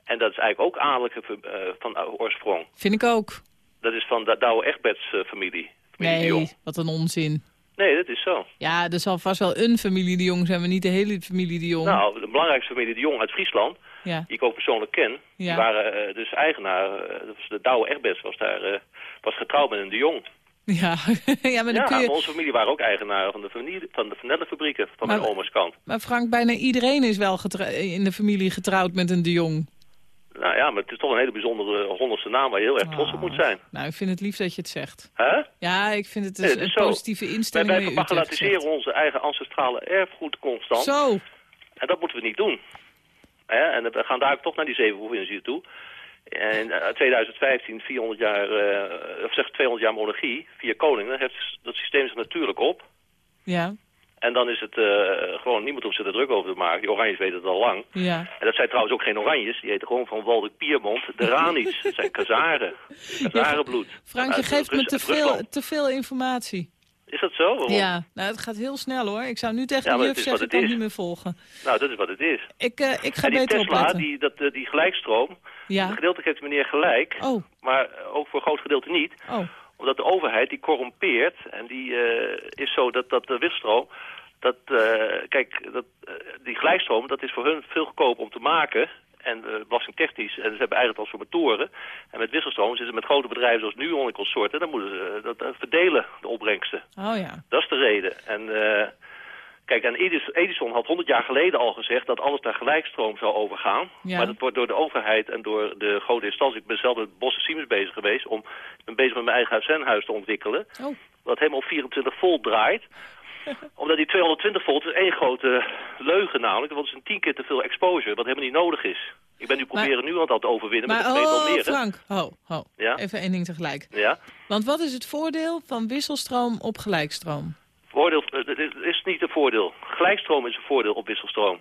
En dat is eigenlijk ook adellijke eh, van oorsprong. Vind ik ook. Dat is van de Douwe Egberts eh, familie. familie de Jong. Nee, wat een onzin. Nee, dat is zo. Ja, er zal vast wel een familie de Jong zijn, maar niet de hele familie de Jong. Nou, de belangrijkste familie de Jong uit Friesland, Ja. die ik ook persoonlijk ken, Ja. die waren eh, dus eigenaar, eh, was de Douwe Egberts was daar, eh, was getrouwd met een de Jong. Ja, ja maar dan ja, kun je... maar onze familie waren ook eigenaren van de, familie, van de van mijn oma's kant. Maar Frank, bijna iedereen is wel in de familie getrouwd met een de Jong. Nou ja, maar het is toch een hele bijzondere Hollandse naam waar je heel erg trots op moet zijn. Nou, ik vind het lief dat je het zegt. Hè? Ja, ik vind het Nee, het een positieve Wij, instelling. wij Utrecht bagatelliseren onze eigen ancestrale erfgoed constant. Zo. En dat moeten we niet doen. En we gaan daar ook toch naar die zeven provinciën toe. En eh, 2015, 400 jaar, eh, of zeg 200 jaar monarchie, vier koningen, heeft dat systeem zich natuurlijk op. Ja, En dan is het eh, gewoon, niemand hoeft zich er druk over te maken. Die oranjes weten het al lang. ja. En dat zijn trouwens ook geen oranjes, die heten gewoon van Waldeck Piermont, de Ranis. Dat zijn kazaren, kazarenbloed. Frank, je Uit geeft me te veel, te veel informatie. Is dat zo? Waarom? Ja, nou, het gaat heel snel hoor. Ik zou nu tegen Ja, de juf zeggen, ik kan is. niet meer volgen. Nou, dat is wat het is. Ik, eh, ik ga en die beter Tesla, opletten. die, dat, eh, die gelijkstroom, Ja. gedeeltelijk heeft meneer gelijk, Oh, maar eh, ook voor een groot gedeelte niet. oh. Omdat de overheid die corrompeert en die eh, is zo dat, dat de wisstroom, dat, eh, kijk, dat, eh, die gelijkstroom, dat is voor hun veel goedkoper om te maken en uh, belastingtechnisch. En ze hebben eigenlijk transformatoren. En met wisselstroom zitten ze met grote bedrijven zoals Nuon en consorten. Dan moeten ze dat, verdelen, de opbrengsten. Oh ja. Dat is de reden. En kijk, en Edison had 100 jaar geleden al gezegd dat alles naar gelijkstroom zou overgaan. Ja. Maar dat wordt door de overheid en door de grote instanties. Ik ben zelf met Bosse Siemens bezig geweest om ik ben bezig met mijn eigen uitzendhuis te ontwikkelen. Oh. Dat helemaal op 24 volt draait omdat die 220 volt is één grote leugen namelijk. Want het is een tien keer te veel exposure, wat helemaal niet nodig is. Ik ben nu proberen nu aan het overwinnen Maar met de oh, Almere. Frank, ho, ho. Ja? Even één ding tegelijk. Ja? Want wat is het voordeel van wisselstroom op gelijkstroom? Voordeel, eh, het is niet een voordeel. Gelijkstroom is een voordeel op wisselstroom.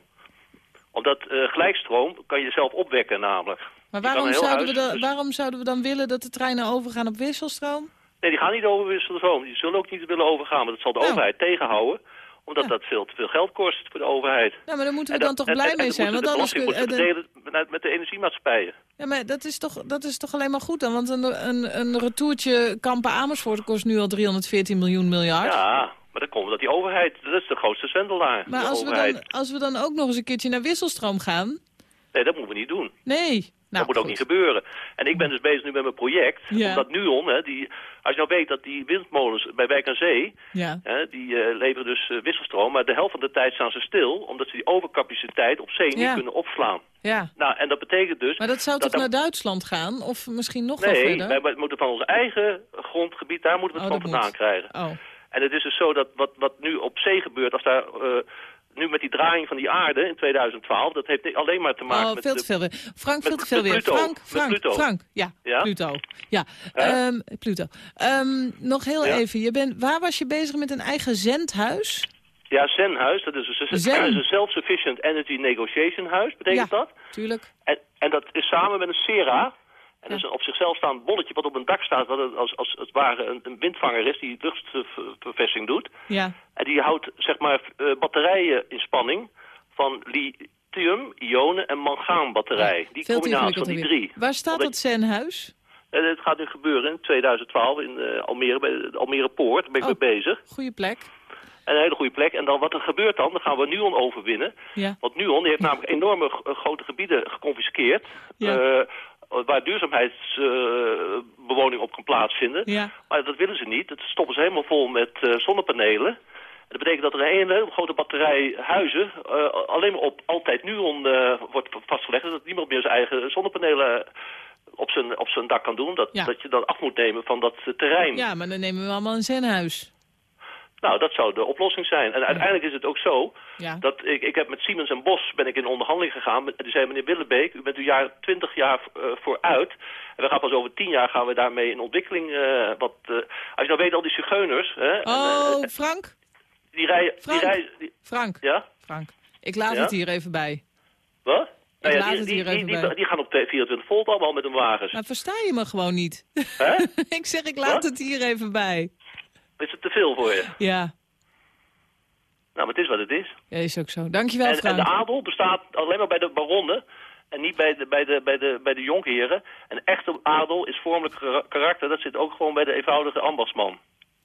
Omdat eh, gelijkstroom kan je zelf opwekken namelijk. Maar waarom zouden, we dan, dus- waarom zouden we dan willen dat de treinen overgaan op wisselstroom? Nee, die gaan niet over wisselstroom. Die zullen ook niet willen overgaan. Maar dat zal de Nou. overheid tegenhouden. Omdat Ja. dat veel te veel geld kost voor de overheid. Nou, maar daar moeten we dan toch blij en- mee en zijn? Want anders kun- wordt eh, de- met, met de energiemaatschappijen. Ja, maar dat is, toch, dat is toch alleen maar goed dan? Want een, een, een retourtje Kampen-Amersfoort kost nu al 314 miljoen miljard. Ja, maar dan komt dat die overheid, dat is de grootste zwendelaar. maar als we, dan, als we dan ook nog eens een keertje naar wisselstroom gaan... Nee, dat moeten we niet doen. Nee. Nou, dat moet ook niet gebeuren. En ik ben dus bezig nu met mijn project. Ja. Omdat Nuon, hè, die, als je nou weet dat die windmolens bij Wijk aan Zee... Ja. Hè, die eh, leveren dus eh, wisselstroom, maar de helft van de tijd staan ze stil... omdat ze die overcapaciteit op zee Ja. niet kunnen opslaan. ja. Nou, en dat betekent dus... Maar dat zou dat toch naar Duitsland gaan? Of misschien nog wel Nee, verder? wij, wij moeten van ons eigen grondgebied, daar moeten we het Oh, van dat vandaan moet. krijgen. Oh, En het is dus zo dat wat, wat nu op zee gebeurt, als daar... eh, nu met die draaiing van die aarde in 2012, dat heeft alleen maar te maken oh met... veel te veel weer. Frank, veel te veel weer. Frank, Frank, Pluto. Frank. Ja, Ja? Pluto. Ja? Ehm, Pluto. Ehm, nog heel Ja? even. Je bent, waar was je bezig met een eigen zendhuis? Ja, ZEN-huis, dat is een, Zen. een Self-Sufficient Energy Negotiation Huis, betekent Ja. dat. Tuurlijk. En, en dat is samen met een SERA. En dat is Ja. een op zichzelf staand bolletje wat op een dak staat, wat als, als het ware een, een windvanger is die luchtverversing doet. Ja. En die houdt zeg maar eh, batterijen in spanning van lithium, ionen en mangaanbatterij. Die Veel te combinatie van die weer. drie. Waar staat Want dat zenhuis? En het gaat nu gebeuren in 2012 in eh, Almere, bij de Almere Poort. Daar ben ik Oh. mee bezig. Goeie plek. En een hele goede plek. En dan wat er gebeurt dan, dan gaan we Nuon overwinnen. Ja. Want Nuon die heeft namelijk enorme grote gebieden geconfiskeerd. Ja. eh, waar duurzaamheidsbewoning op kan plaatsvinden. Ja. Maar dat willen ze niet. Dat stoppen ze helemaal vol met eh, zonnepanelen. En dat betekent dat er een hele grote batterij huizen eh, alleen maar op altijd Nuon eh, wordt vastgelegd. Dat niemand meer zijn eigen zonnepanelen op zijn, op zijn dak kan doen. Dat, Ja. dat je dat af moet nemen van dat eh, terrein. Ja, maar dan nemen we allemaal een zenhuis. Nou, dat zou de oplossing zijn. En uiteindelijk is het ook zo Ja. dat ik, ik heb met Siemens en Bos ben ik in onderhandeling gegaan. Met- Die zei meneer Willebeek, u bent u jaar 20 jaar eh, vooruit. En we gaan pas over 10 jaar gaan we daarmee in ontwikkeling. eh, wat, eh, als je nou weet, al die zigeuners, hè, en, Oh, Frank? die rijden... Frank? Die rijden die- Frank. ja? Frank. Ik laat Ja? het hier even bij. Wat? Nou ja, laat die, het die, hier die, even die, bij. die gaan op 24 volt allemaal met hun wagens. Maar versta je me gewoon niet? Ik zeg, ik laat Wat? het hier even bij. Is het te veel voor je? Ja. Nou, maar het is wat het is. Ja, is ook zo. Dankjewel, En, en Frank. de adel bestaat alleen maar bij de baronnen en niet bij de, bij de, bij de, bij de jonkheren. En echte adel is vormelijk kara- karakter. Dat zit ook gewoon bij de eenvoudige ambachtsman.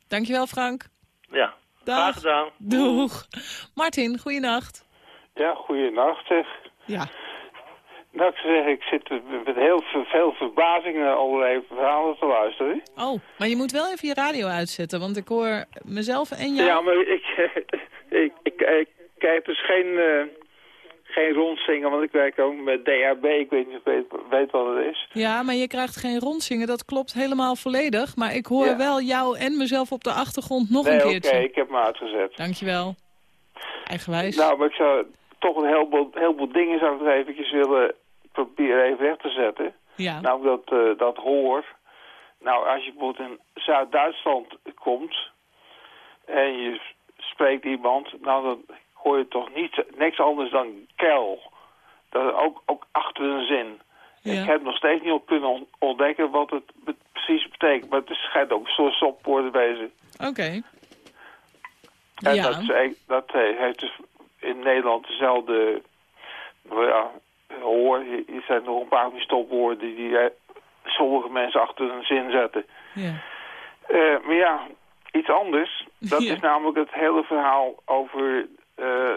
Dankjewel, Frank. Ja, Dag. graag gedaan. Doeg. Martin, goeienacht. Ja, goeienacht zeg. Ja. Ik zou zeggen, ik zit met heel veel, verbazing naar allerlei verhalen te luisteren. Oh, maar je moet wel even je radio uitzetten, want ik hoor mezelf en jou. Ja, maar ik, ik, ik, ik krijg dus geen, eh, geen rondzingen, want ik werk ook met DHB. Ik weet niet of je weet, wat het is. Ja, maar je krijgt geen rondzingen, dat klopt helemaal volledig. Maar ik hoor Ja. wel jou en mezelf op de achtergrond nog nee, een oké, keertje. ik heb me uitgezet. Dankjewel. Eigenwijs. Nou, maar ik zou toch een heleboel, heleboel dingen zou ik er eventjes willen proberen even recht te zetten. ja. Nou, dat, eh, dat hoor. Nou, als je bijvoorbeeld in Zuid-Duitsland komt en je spreekt iemand, nou dan hoor je toch niet, niks anders dan kel. Dat ook, ook achter een zin. Ja. Ik heb nog steeds niet op kunnen on- ontdekken wat het be- precies betekent. Maar het schijnt ook zo'n stopwoorden wezen. Oké. En Ja. dat, is- dat heeft dus in Nederland dezelfde... Nou ja, hoor, hier zijn nog een paar van die stopwoorden die eh, sommige mensen achter een zin zetten. Ja. Eh, maar ja, iets anders. Dat Ja. is namelijk het hele verhaal over... eh,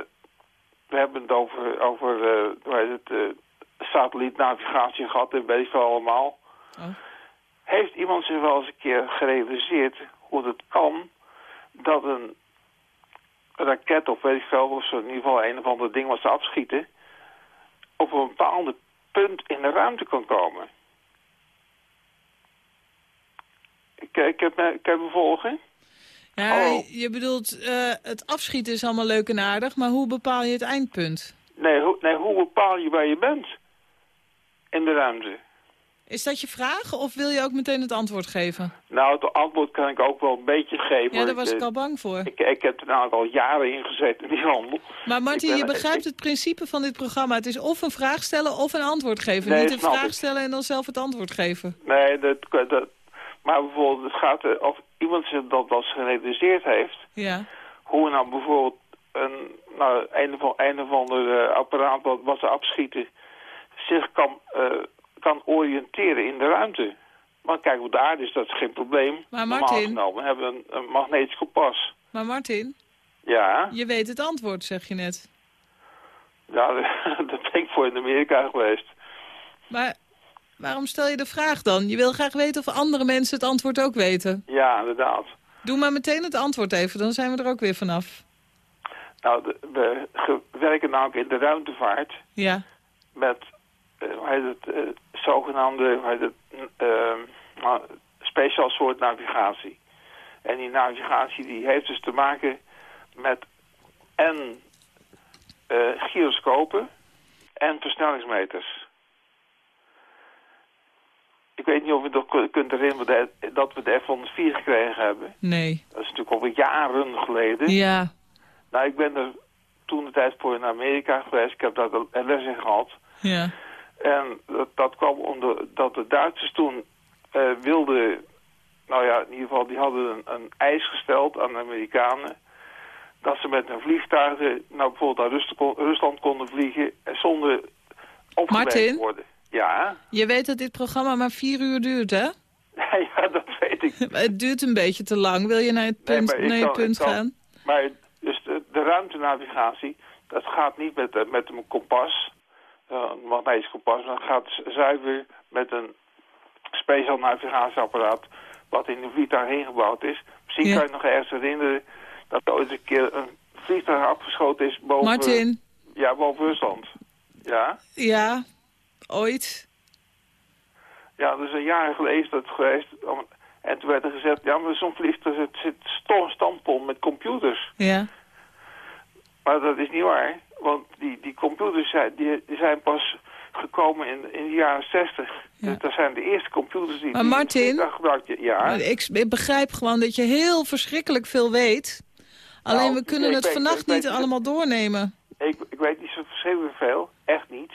we hebben het over, over eh, hoe heet het, satellietnavigatie gehad en weet veel allemaal. Oh. Heeft iemand zich wel eens een keer gerealiseerd hoe het kan dat een raket of weet ik veel, of zo in ieder geval een of ander ding wat ze afschieten, op een bepaalde punt in de ruimte kan komen? Ik, ik, heb, ik heb me volgen. Ja, Hallo. je bedoelt, eh, het afschieten is allemaal leuk en aardig, maar hoe bepaal je het eindpunt? Nee, hoe, nee, hoe bepaal je waar je bent in de ruimte? Is dat je vraag of wil je ook meteen het antwoord geven? Nou, het antwoord kan ik ook wel een beetje geven. Ja, daar was Eh, ik al bang voor. Ik, ik heb er namelijk al jaren in gezeten in die handel. Maar Martin, je begrijpt het principe van dit programma. Het is of een vraag stellen of een antwoord geven. Nee, Niet een vraag ik. stellen en dan zelf het antwoord geven. Nee, dat, dat, maar bijvoorbeeld, het gaat er, of iemand zich dat wel gerealiseerd heeft, Ja. hoe nou bijvoorbeeld een, nou, een, of, een of ander eh, apparaat wat, wat ze afschieten, zich kan, eh, kan oriënteren in de ruimte. Maar kijk, op de aarde is dat geen probleem. Maar Normaal Martin- genomen hebben we een, een magnetisch kompas. Maar Martin, Ja, je weet het antwoord, zeg je net. ja dat ben ik voor in Amerika geweest. Maar waarom stel je de vraag dan? Je wil graag weten of andere mensen het antwoord ook weten. Ja, inderdaad. Doe maar meteen het antwoord even, dan zijn we er ook weer vanaf. Nou, de- we werken namelijk in de ruimtevaart Ja. met het, eh, zogenaamde hoe heet het, eh, nou, speciaal soort navigatie. En die navigatie die heeft dus te maken met en eh, gyroscopen en versnellingsmeters. Ik weet niet of je dat ku- kunt herinneren dat- we de F-104 gekregen hebben. Nee. Dat is natuurlijk alweer jaren geleden. Ja. Nou, ik ben er toen de tijd voor in Amerika geweest. Ik heb daar een les in gehad. Ja. En dat, dat kwam omdat de Duitsers toen eh, wilden... Nou ja, in ieder geval, die hadden een, een eis gesteld aan de Amerikanen... dat ze met hun vliegtuigen nou bijvoorbeeld naar Rusland konden vliegen... en zonder Martin? te worden. Ja. Je weet dat dit programma maar vier uur duurt, hè? ja, dat weet ik. Het duurt een beetje te lang. Wil je naar het Nee, punt, naar je kan- punt kan- gaan? Maar dus de, de ruimtenavigatie, dat gaat niet met, eh, met een kompas, een magnetisch kompas, maar dat gaat zuiver met een speciaal navigatieapparaat wat in een vliegtuig ingebouwd is. Misschien Ja. kan je nog ergens herinneren dat er ooit een keer een vliegtuig afgeschoten is boven, Martin? Ja, boven Rusland. Ja? Ja, ooit. Ja, dus een jaar geleden is dat geweest. En toen werd er gezegd, ja, maar zo'n vliegtuig zit, zit stampvol met computers. Ja. Maar dat is niet waar, want die, die computers zijn, die, die zijn pas gekomen in, in de jaren 60. Dus dat zijn de eerste computers die... Maar die Martin? gebruikt. Ja, Ik, ik begrijp gewoon dat je heel verschrikkelijk veel weet. Alleen Nou, we kunnen ik het weet- vannacht niet allemaal doornemen. ik, ik weet niet zo verschrikkelijk veel, echt niet.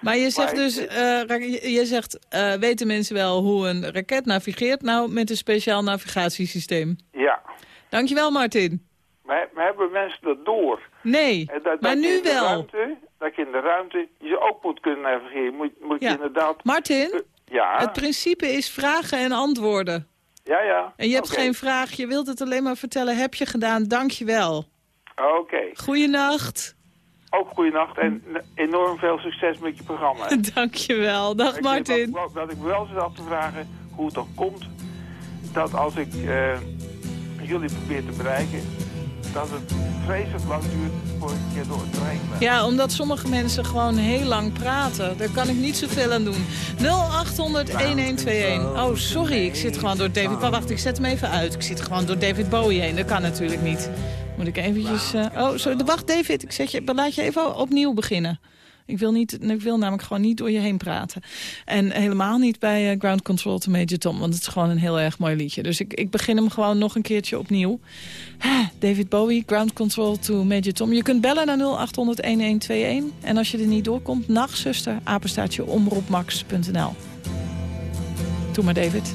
Maar je zegt Maar dus, eh, je zegt, eh, weten mensen wel hoe een raket navigeert? Nou, met een speciaal navigatiesysteem. Ja, Dankjewel, Martin. maar, maar hebben mensen dat door? Nee, En dat, maar dat je nu wel. Ruimte, dat je in de ruimte je ook moet kunnen navigeren. Moet, moet je Ja. inderdaad... Martin, Ja, het principe is vragen en antwoorden. ja, ja. En je hebt geen vraag, je wilt het alleen maar vertellen. Heb je gedaan, dankjewel. Oké. Goeienacht. Ook goeienacht en enorm veel succes met je programma. Dankjewel. Dag Ik- Martin. Wat, wat ik me wel zit af te vragen, hoe het dan komt dat als ik eh, jullie probeer te bereiken, dat het vreselijk lang duurt voor ik een keer door het terrein ben. Ja, omdat sommige mensen gewoon heel lang praten. Daar kan ik niet zoveel aan doen. 0800-1121. Oh, sorry, ik zit gewoon door David... Maar wacht, ik zet hem even uit. Ik zit gewoon door David Bowie heen. Dat kan natuurlijk niet. Moet ik eventjes... eh, Oh, sorry, wacht David, ik zet je... laat je even opnieuw beginnen. Ik wil, niet, ik wil namelijk gewoon niet door je heen praten. En helemaal niet bij eh, Ground Control to Major Tom. Want het is gewoon een heel erg mooi liedje. Dus ik, ik begin hem gewoon nog een keertje opnieuw. David Bowie, Ground Control to Major Tom. Je kunt bellen naar 0800-1121. En als je er niet doorkomt, nachtzuster, apenstaartje, omroepmax.nl. Doe maar, David.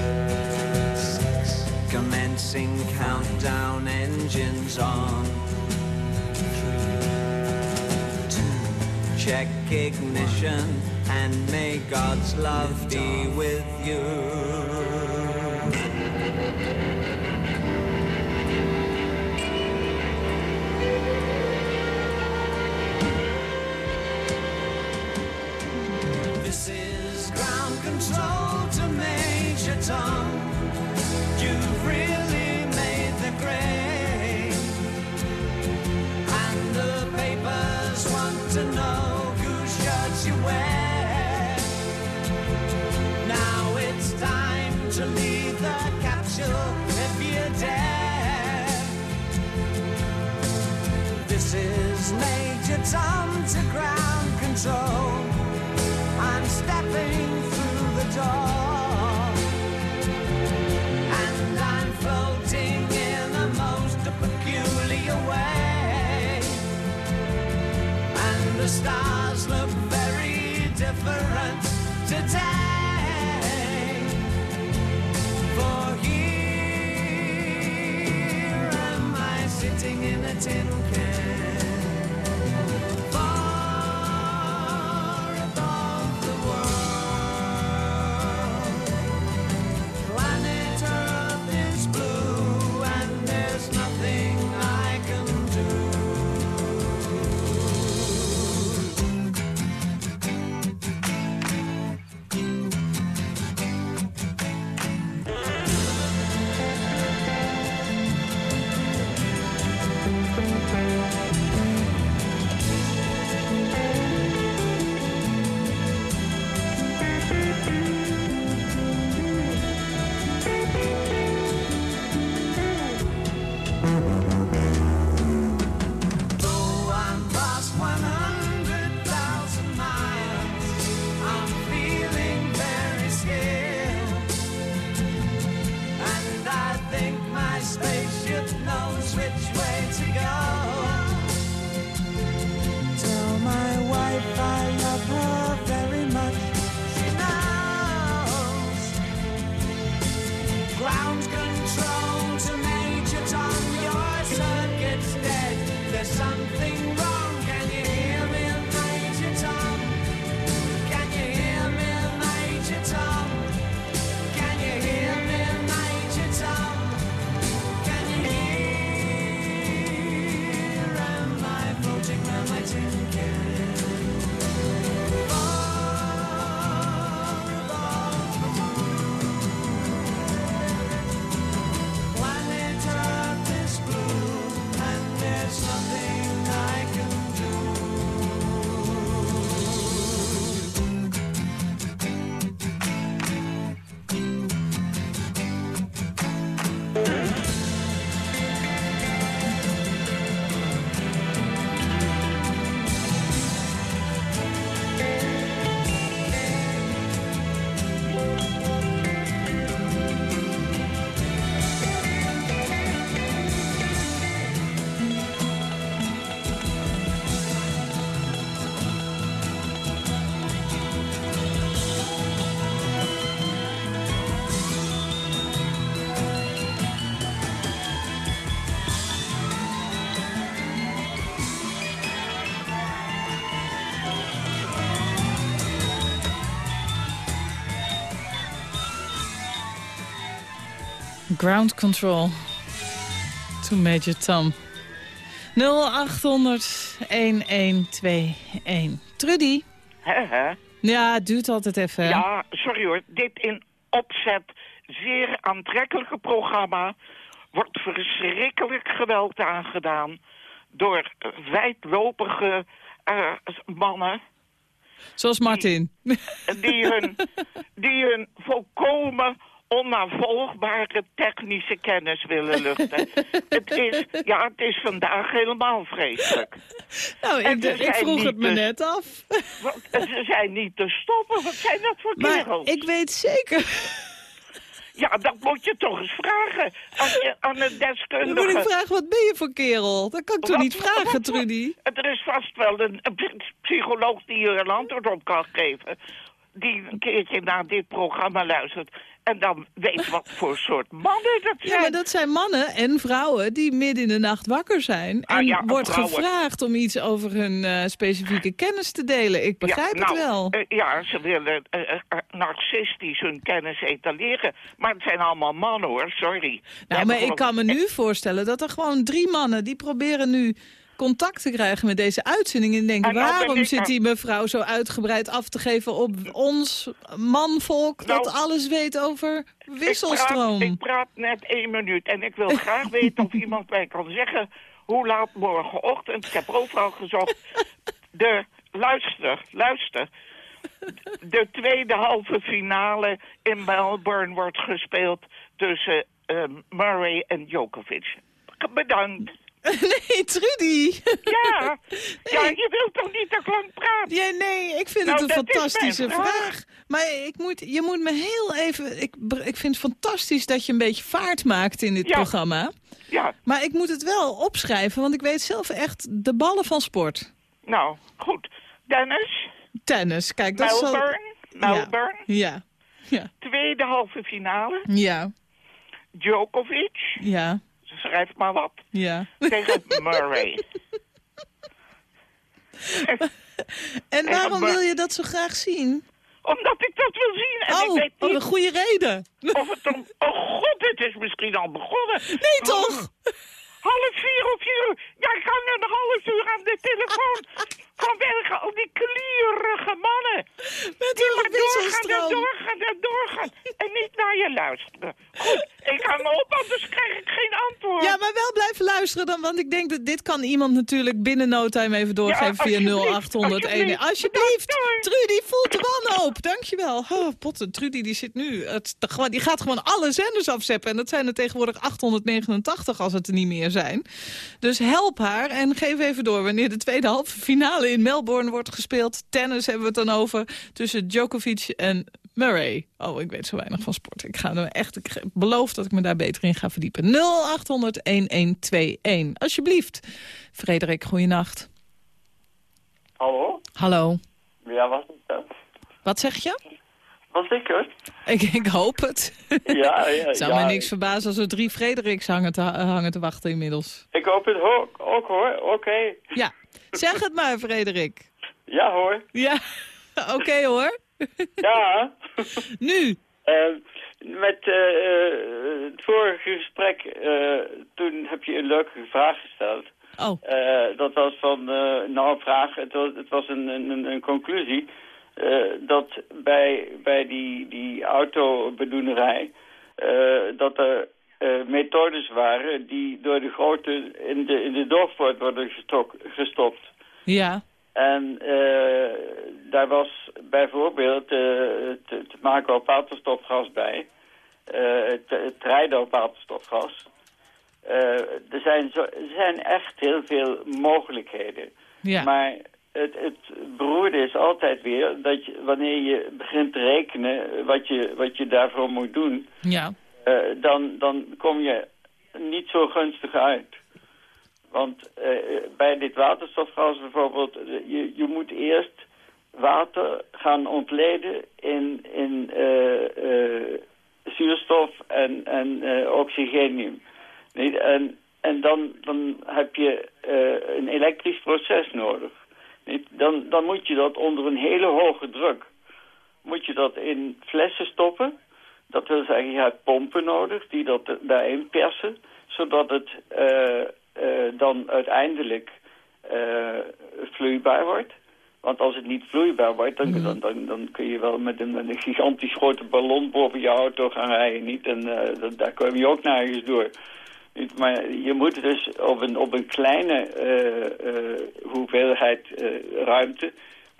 Commencing countdown engines on. Two, check ignition and may God's love be with you. This is ground control to Major Tom. Tom to ground control. Ground Control. To Major Tom. 0800 1121. Trudy? Ja, het duurt altijd even. Ja, sorry hoor. Dit in opzet zeer aantrekkelijke programma wordt verschrikkelijk geweld aangedaan door wijdlopige eh, mannen Zoals Martin. die hun, die hun volkomen onnavolgbare technische kennis willen luchten. het, is, ja, het is vandaag helemaal vreselijk. Nou, ik, ik vroeg het me te- net af. Ze zijn niet te stoppen. Wat zijn dat voor Maar kerels? ik weet zeker... Ja, dat moet je toch eens vragen aan, je- aan een Dan moet ik deskundige. vragen, wat ben je voor kerel? Dat kan ik toch Wat- niet vragen, wat- wat- Trudy? Er is vast wel een, een psycholoog die er een antwoord op kan geven. Die een keertje naar dit programma luistert. En dan weet wat voor soort mannen dat zijn. Ja, maar dat zijn mannen en vrouwen die midden in de nacht wakker zijn. En Ah, ja, wordt vrouwen. gevraagd om iets over hun eh, specifieke kennis te delen. Ik begrijp ja, nou, het wel. eh, ja, ze willen eh, narcistisch hun kennis etaleren. Maar het zijn allemaal mannen hoor, sorry. Nou, maar ik kan me nu voorstellen dat er gewoon drie mannen... die proberen nu contact te krijgen met deze uitzending... en denken, En nou waarom ik zit die mevrouw zo uitgebreid af te geven... op ons manvolk dat Nou, alles weet over Ik praat, wisselstroom? ik praat net één minuut en ik wil graag weten of iemand mij kan zeggen hoe laat morgenochtend, ik heb overal gezocht, de, luister, luister, de tweede halve finale in Melbourne wordt gespeeld tussen ehm, Murray en Djokovic. Bedankt. Nee, Trudy. Ja, ja, je wilt toch niet te lang praten? Ja, nee, ik vind Nou, het een is mijn fantastische vraag. vraag. Maar ik moet, je moet me heel even... Ik, ik vind het fantastisch dat je een beetje vaart maakt in dit Ja. programma. Ja, Maar ik moet het wel opschrijven, want ik weet zelf echt de ballen van sport. nou, goed. Dennis, Tennis, kijk, dat is al... Melbourne, Melbourne, Ja, ja, tweede halve finale, ja, Djokovic, ja, schrijf maar wat, ja. tegen Murray. En waarom wil je dat zo graag zien? Omdat ik dat wil zien. En Oh, ik weet niet een goede reden. of het dan... Oh god, het is misschien al begonnen. Nee, toch? Half vier of vier uur. Ja, ik kan een half uur aan de telefoon. Vanwege al die klierige mannen. Met Die maar doorgaan en doorgaan en doorgaan. En niet naar je luisteren. Goed, ik hang op, anders krijg ik geen antwoord. Ja, maar wel blijven luisteren dan, want ik denk dat dit kan iemand natuurlijk binnen no time even doorgeven Ja, via alsjeblieft, 0800 alsjeblieft. Trudy voelt de wanhoop, dankjewel. Oh, potten, Trudy die zit nu, het, die gaat gewoon alle zenders afzeppen. En dat zijn er tegenwoordig 889 als het er niet meer zijn. Dus help haar en geef even door wanneer de tweede halve finale in Melbourne wordt gespeeld. Tennis hebben we het dan over tussen Djokovic en Murray. Oh, ik weet zo weinig van sport. Ik ga er echt, ik beloof dat ik me daar beter in ga verdiepen. 0800-1121. Alsjeblieft. Frederik, goeienacht. Hallo? Hallo. Ja, was het dat? Wat zeg je? Was ik het? Ik, ik hoop het. Ja, ja, Het zou ja. mij niks verbazen als er drie Frederiks hangen te, hangen te wachten inmiddels. Ik hoop het ook, ook hoor. Oké. Ja, zeg het maar, Frederik. Ja hoor. Ja, oké hoor. Ja. Nu. Eh, met eh, eh, het vorige gesprek, eh, toen heb je een leuke vraag gesteld. Oh. Dat was van, nou vraag, het was, het was een, een, een conclusie. dat bij, bij die, die autobedoenerij, dat er eh, methodes waren die door de grote in de, in de doofpoort worden gestok, gestopt. Ja. En eh, daar was bijvoorbeeld eh, te, te maken op waterstofgas bij. Het, rijden op waterstofgas. Er, zijn zo, er zijn echt heel veel mogelijkheden. Ja. Maar het, het beroerde is altijd weer dat je, wanneer je begint te rekenen wat je, wat je daarvoor moet doen, Ja. Eh, dan, dan kom je niet zo gunstig uit. Want eh, bij dit waterstofgas bijvoorbeeld, je, je moet eerst water gaan ontleden in, in zuurstof en, en oxygenium. Niet? En, en dan, dan heb je eh, een elektrisch proces nodig. Dan, dan moet je dat onder een hele hoge druk, moet je dat in flessen stoppen. Dat wil zeggen, je hebt pompen nodig die dat daarin persen, zodat het eh, eh, dan uiteindelijk eh, vloeibaar wordt. Want als het niet vloeibaar wordt, dan, dan, dan, dan kun je wel met een, met een gigantisch grote ballon boven je auto gaan rijden. Niet? En dat, daar kom je ook nergens door. Niet? Maar je moet dus op een, op een kleine hoeveelheid ruimte...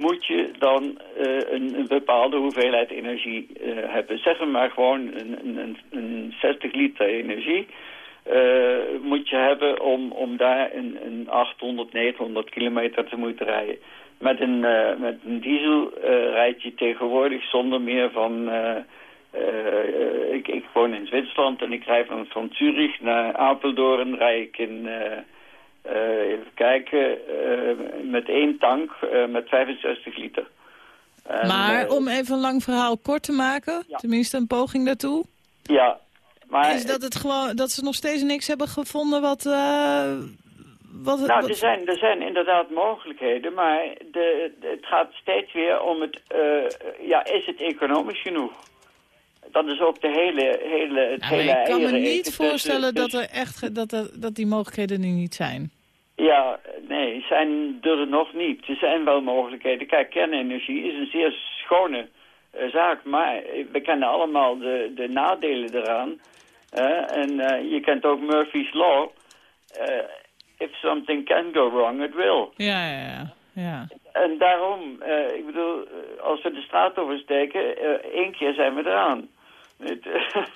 moet je dan eh, een, bepaalde hoeveelheid energie eh, hebben. Zeg maar gewoon een, een, een, een 60 liter energie... eh, moet je hebben om, om daar een, een 800, 900 kilometer te moeten rijden. Met een, met een diesel rijd je tegenwoordig zonder meer van, ik, ik woon in Zwitserland en ik rij van, van Zurich naar Apeldoorn. Rij ik in, even kijken, eh, met één tank eh, met 65 liter. En, maar eh, om even een lang verhaal kort te maken, tenminste een poging daartoe... Ja, maar... is dat, het gewoon, dat ze nog steeds niks hebben gevonden wat... eh, wat, Nou, wat- er zijn, er zijn inderdaad mogelijkheden, maar de, de- het gaat steeds weer om het, eh, ja, is het economisch genoeg? Dat is ook de hele, hele, het Ja, hele ik kan me niet eten voorstellen tussen- dat, er echt, dat, er, dat die mogelijkheden er niet zijn. Ja, nee, zijn er nog niet. Er zijn wel mogelijkheden. Kijk, kernenergie is een zeer schone eh, zaak, maar we kennen allemaal de, de nadelen eraan. En eh, je kent ook Murphy's Law. Eh, if something can go wrong, it will. Ja, ja, ja. ja. En daarom, ik bedoel, als we de straat oversteken, één keer zijn we eraan. Het,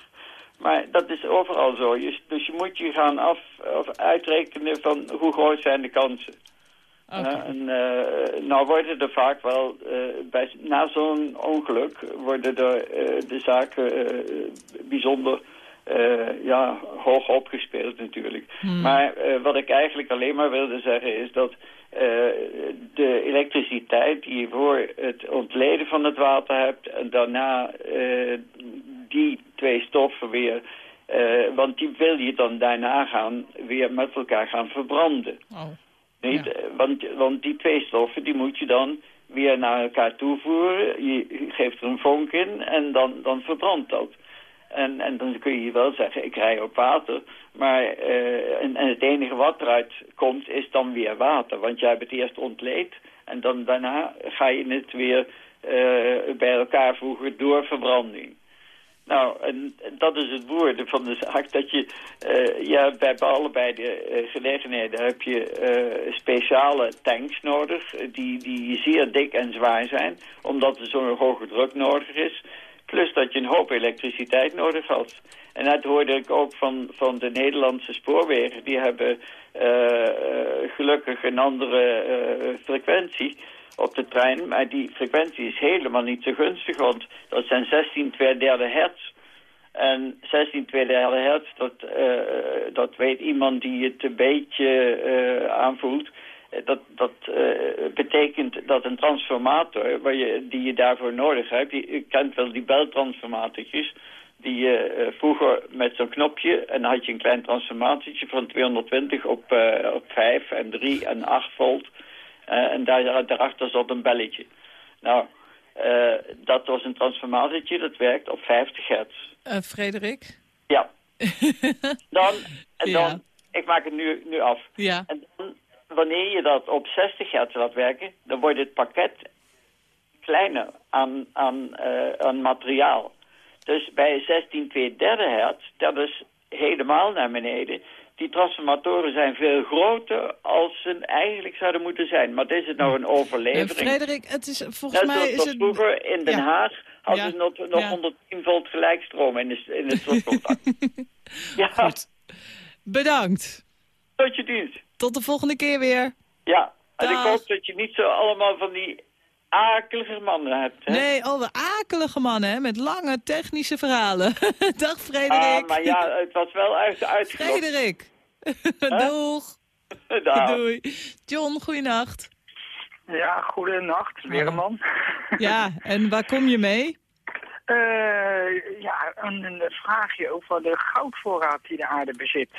maar dat is overal zo. Je, dus je moet je gaan af, of uitrekenen van hoe groot zijn de kansen. En eh, nou worden er vaak wel, eh, bij, na zo'n ongeluk worden er eh, de zaken bijzonder ja, hoog opgespeeld natuurlijk. Hmm. Maar wat ik eigenlijk alleen maar wilde zeggen is dat de elektriciteit die je voor het ontleden van het water hebt en daarna die twee stoffen weer, eh, want die wil je dan daarna gaan weer met elkaar gaan verbranden. Niet? Eh, Want, want die twee stoffen die moet je dan weer naar elkaar toevoeren. Je geeft er een vonk in en dan, dan verbrandt dat. En, en dan kun je wel zeggen, ik rij op water. Maar eh, en, en het enige wat eruit komt is dan weer water. Want jij hebt het eerst ontleed en dan daarna ga je het weer bij elkaar voegen door verbranding. Nou, en dat is het woord van de zaak. Dat je, eh, ja, bij allebei de eh, gelegenheden heb je eh, speciale tanks nodig. Die, die zeer dik en zwaar zijn. Omdat er zo'n hoge druk nodig is. Plus dat je een hoop elektriciteit nodig had. En dat hoorde ik ook van, van de Nederlandse spoorwegen. Die hebben gelukkig een andere frequentie op de trein. Maar die frequentie is helemaal niet zo gunstig, want dat zijn 16 2 derde hertz. En 16 2 derde hertz, dat, eh, dat weet iemand die het een beetje eh, aanvoelt. Eh, Dat, dat betekent dat een transformator, waar je, die je daarvoor nodig hebt... Je, kent wel die beltransformatortjes... die je vroeger met zo'n knopje... en dan had je een klein transformatortje van 220 op, op 5 en 3 en 8 volt... Eh, en daar, daarachter zat een belletje. Nou, eh, dat was een transformatortje, dat werkt op 50 hertz. Eh, Frederik? Ja. Dan, en Ja. dan, ik maak het nu, nu af. Ja. En dan, wanneer je dat op 60 hertz laat werken, dan wordt het pakket kleiner aan, aan, aan materiaal. Dus bij 16 2 derde hertz, dat is helemaal naar beneden. Die transformatoren zijn veel groter als ze eigenlijk zouden moeten zijn. Maar is het nou een overlevering? Frederik, het is volgens Net mij is het... vroeger in Den Ja. Haag hadden Ja. ze nog, nog Ja. 110 volt gelijkstroom in, de, in het stopcontact. ja, Bedankt. tot je dienst. Tot de volgende keer weer. Ja, en Dag. ik hoop dat je niet zo allemaal van die akelige mannen hebt. Hè? Nee, al de akelige mannen, hè, met lange technische verhalen. Dag Frederik. Ah, maar ja, het was wel uit, uitgelopen. Frederik. Doeg. Dag. Doei. John, goeienacht. Ja, goedenacht, Weerman. Ja, en waar kom je mee? Eh, ja, een, een vraagje over de goudvoorraad die de aarde bezit.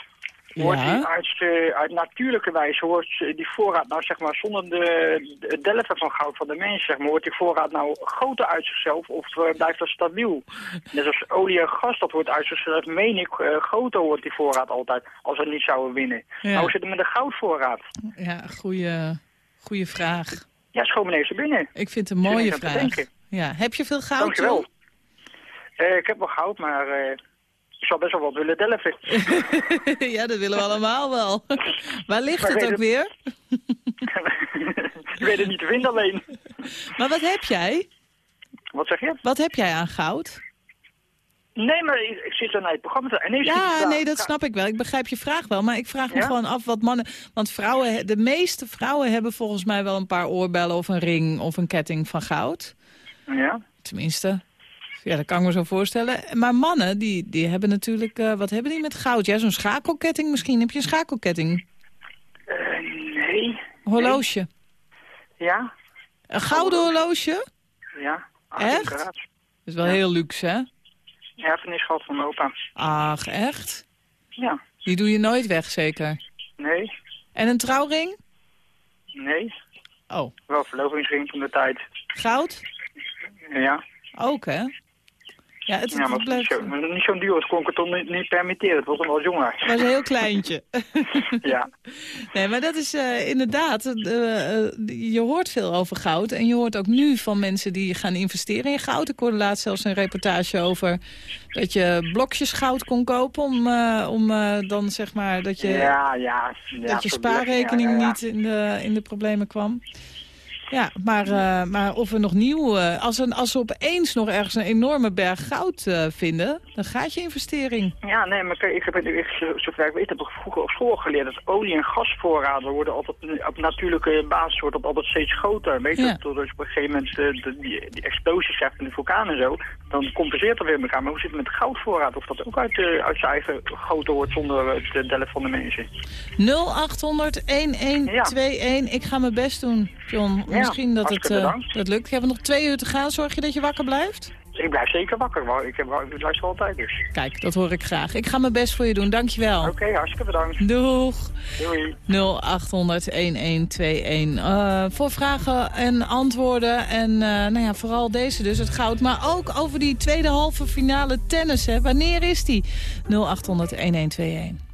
Wordt Ja. die uit, eh, uit natuurlijke wijze, wordt die voorraad nou zeg maar zonder de, de delven van goud van de mens, zeg maar, wordt die voorraad nou groter uit zichzelf of eh, blijft dat stabiel? Net als olie en gas, dat wordt uit zichzelf, meen ik, eh, groter wordt die voorraad altijd als we niet zouden winnen. Ja. Nou hoe zit het met de goudvoorraad? Ja, goede, goede vraag. Ja, schoon meneer er binnen. Ik vind het een mooie vraag. Ja, heb je veel goud, Dankjewel. Ik heb wel goud, maar ik zou best wel wat willen delven. ja, dat willen we allemaal wel. Waar ligt Maar het ook het- weer? ik weet het niet te vinden alleen. Maar wat heb jij? Wat zeg je? Wat heb jij aan goud? Nee, maar ik, ik zit er naar het programma te... en schiet Ja, nee, dat snap ik wel. Ik begrijp je vraag wel. Maar ik vraag me Ja? gewoon af wat mannen... Want vrouwen, de meeste vrouwen hebben volgens mij wel een paar oorbellen... of een ring of een ketting van goud. Ja. Tenminste, Ja, dat kan ik me zo voorstellen. Maar mannen, die, die hebben natuurlijk... eh, wat hebben die met goud? Ja, zo'n schakelketting misschien. Heb je een schakelketting? Eh, nee. Horloge? Ja? Een gouden horloge? Ja. Echt? karaat. Dat is wel heel luxe, hè? Ja, erfenis gehad van opa. Ach, echt? Ja. Die doe je nooit weg, zeker? Nee. En een trouwring? Nee. Oh. Wel verlovingsring van de tijd. Goud? Ja. Ook, hè? Ja, het, ja, maar het het is niet blijft... zo- maar niet zo'n duur, het kon ik het toch niet, niet permitteren. Het was een wel jonger. Het was een heel kleintje. ja. Nee, maar dat is eh, inderdaad... eh, eh, je hoort veel over goud. En je hoort ook nu van mensen die gaan investeren in goud. Ik hoorde laatst zelfs een reportage over... dat je blokjes goud kon kopen om, om dan zeg maar... dat je, ja, ja. ja, dat je spaarrekening ja. niet in de, in de problemen kwam. Ja, maar, eh, maar of we nog nieuw... eh, als, een, als we opeens nog ergens een enorme berg goud eh, vinden... dan gaat je investering. Ja, nee, maar ik heb het nu echt, zo- zover ik weet, heb ik vroeger op school geleerd dat olie- en gasvoorraden worden altijd op natuurlijke basis wordt dat altijd steeds groter. Weet je, Ja. je op een gegeven moment de, die, die explosies krijgt in de vulkaan en zo, dan compenseert dat weer elkaar. Maar hoe zit het met goudvoorraad? Of dat ook uit, uit zijn eigen grootte wordt zonder het delen van de mensen? 0800-1121. Ik ga mijn best doen, John. Ja, Misschien dat het, eh, dat lukt. We hebben nog twee uur te gaan. Zorg je dat je wakker blijft? Ik blijf zeker wakker, maar ik, heb, ik luister altijd dus. Kijk, dat hoor ik graag. Ik ga mijn best voor je doen. Dankjewel. Oké, hartstikke bedankt. Doeg. Doei. 0800-1121. Eh, voor vragen en antwoorden. En eh, nou ja, vooral deze dus, het goud. Maar ook over die tweede halve finale tennis. Hè. Wanneer is die? 0800-1121.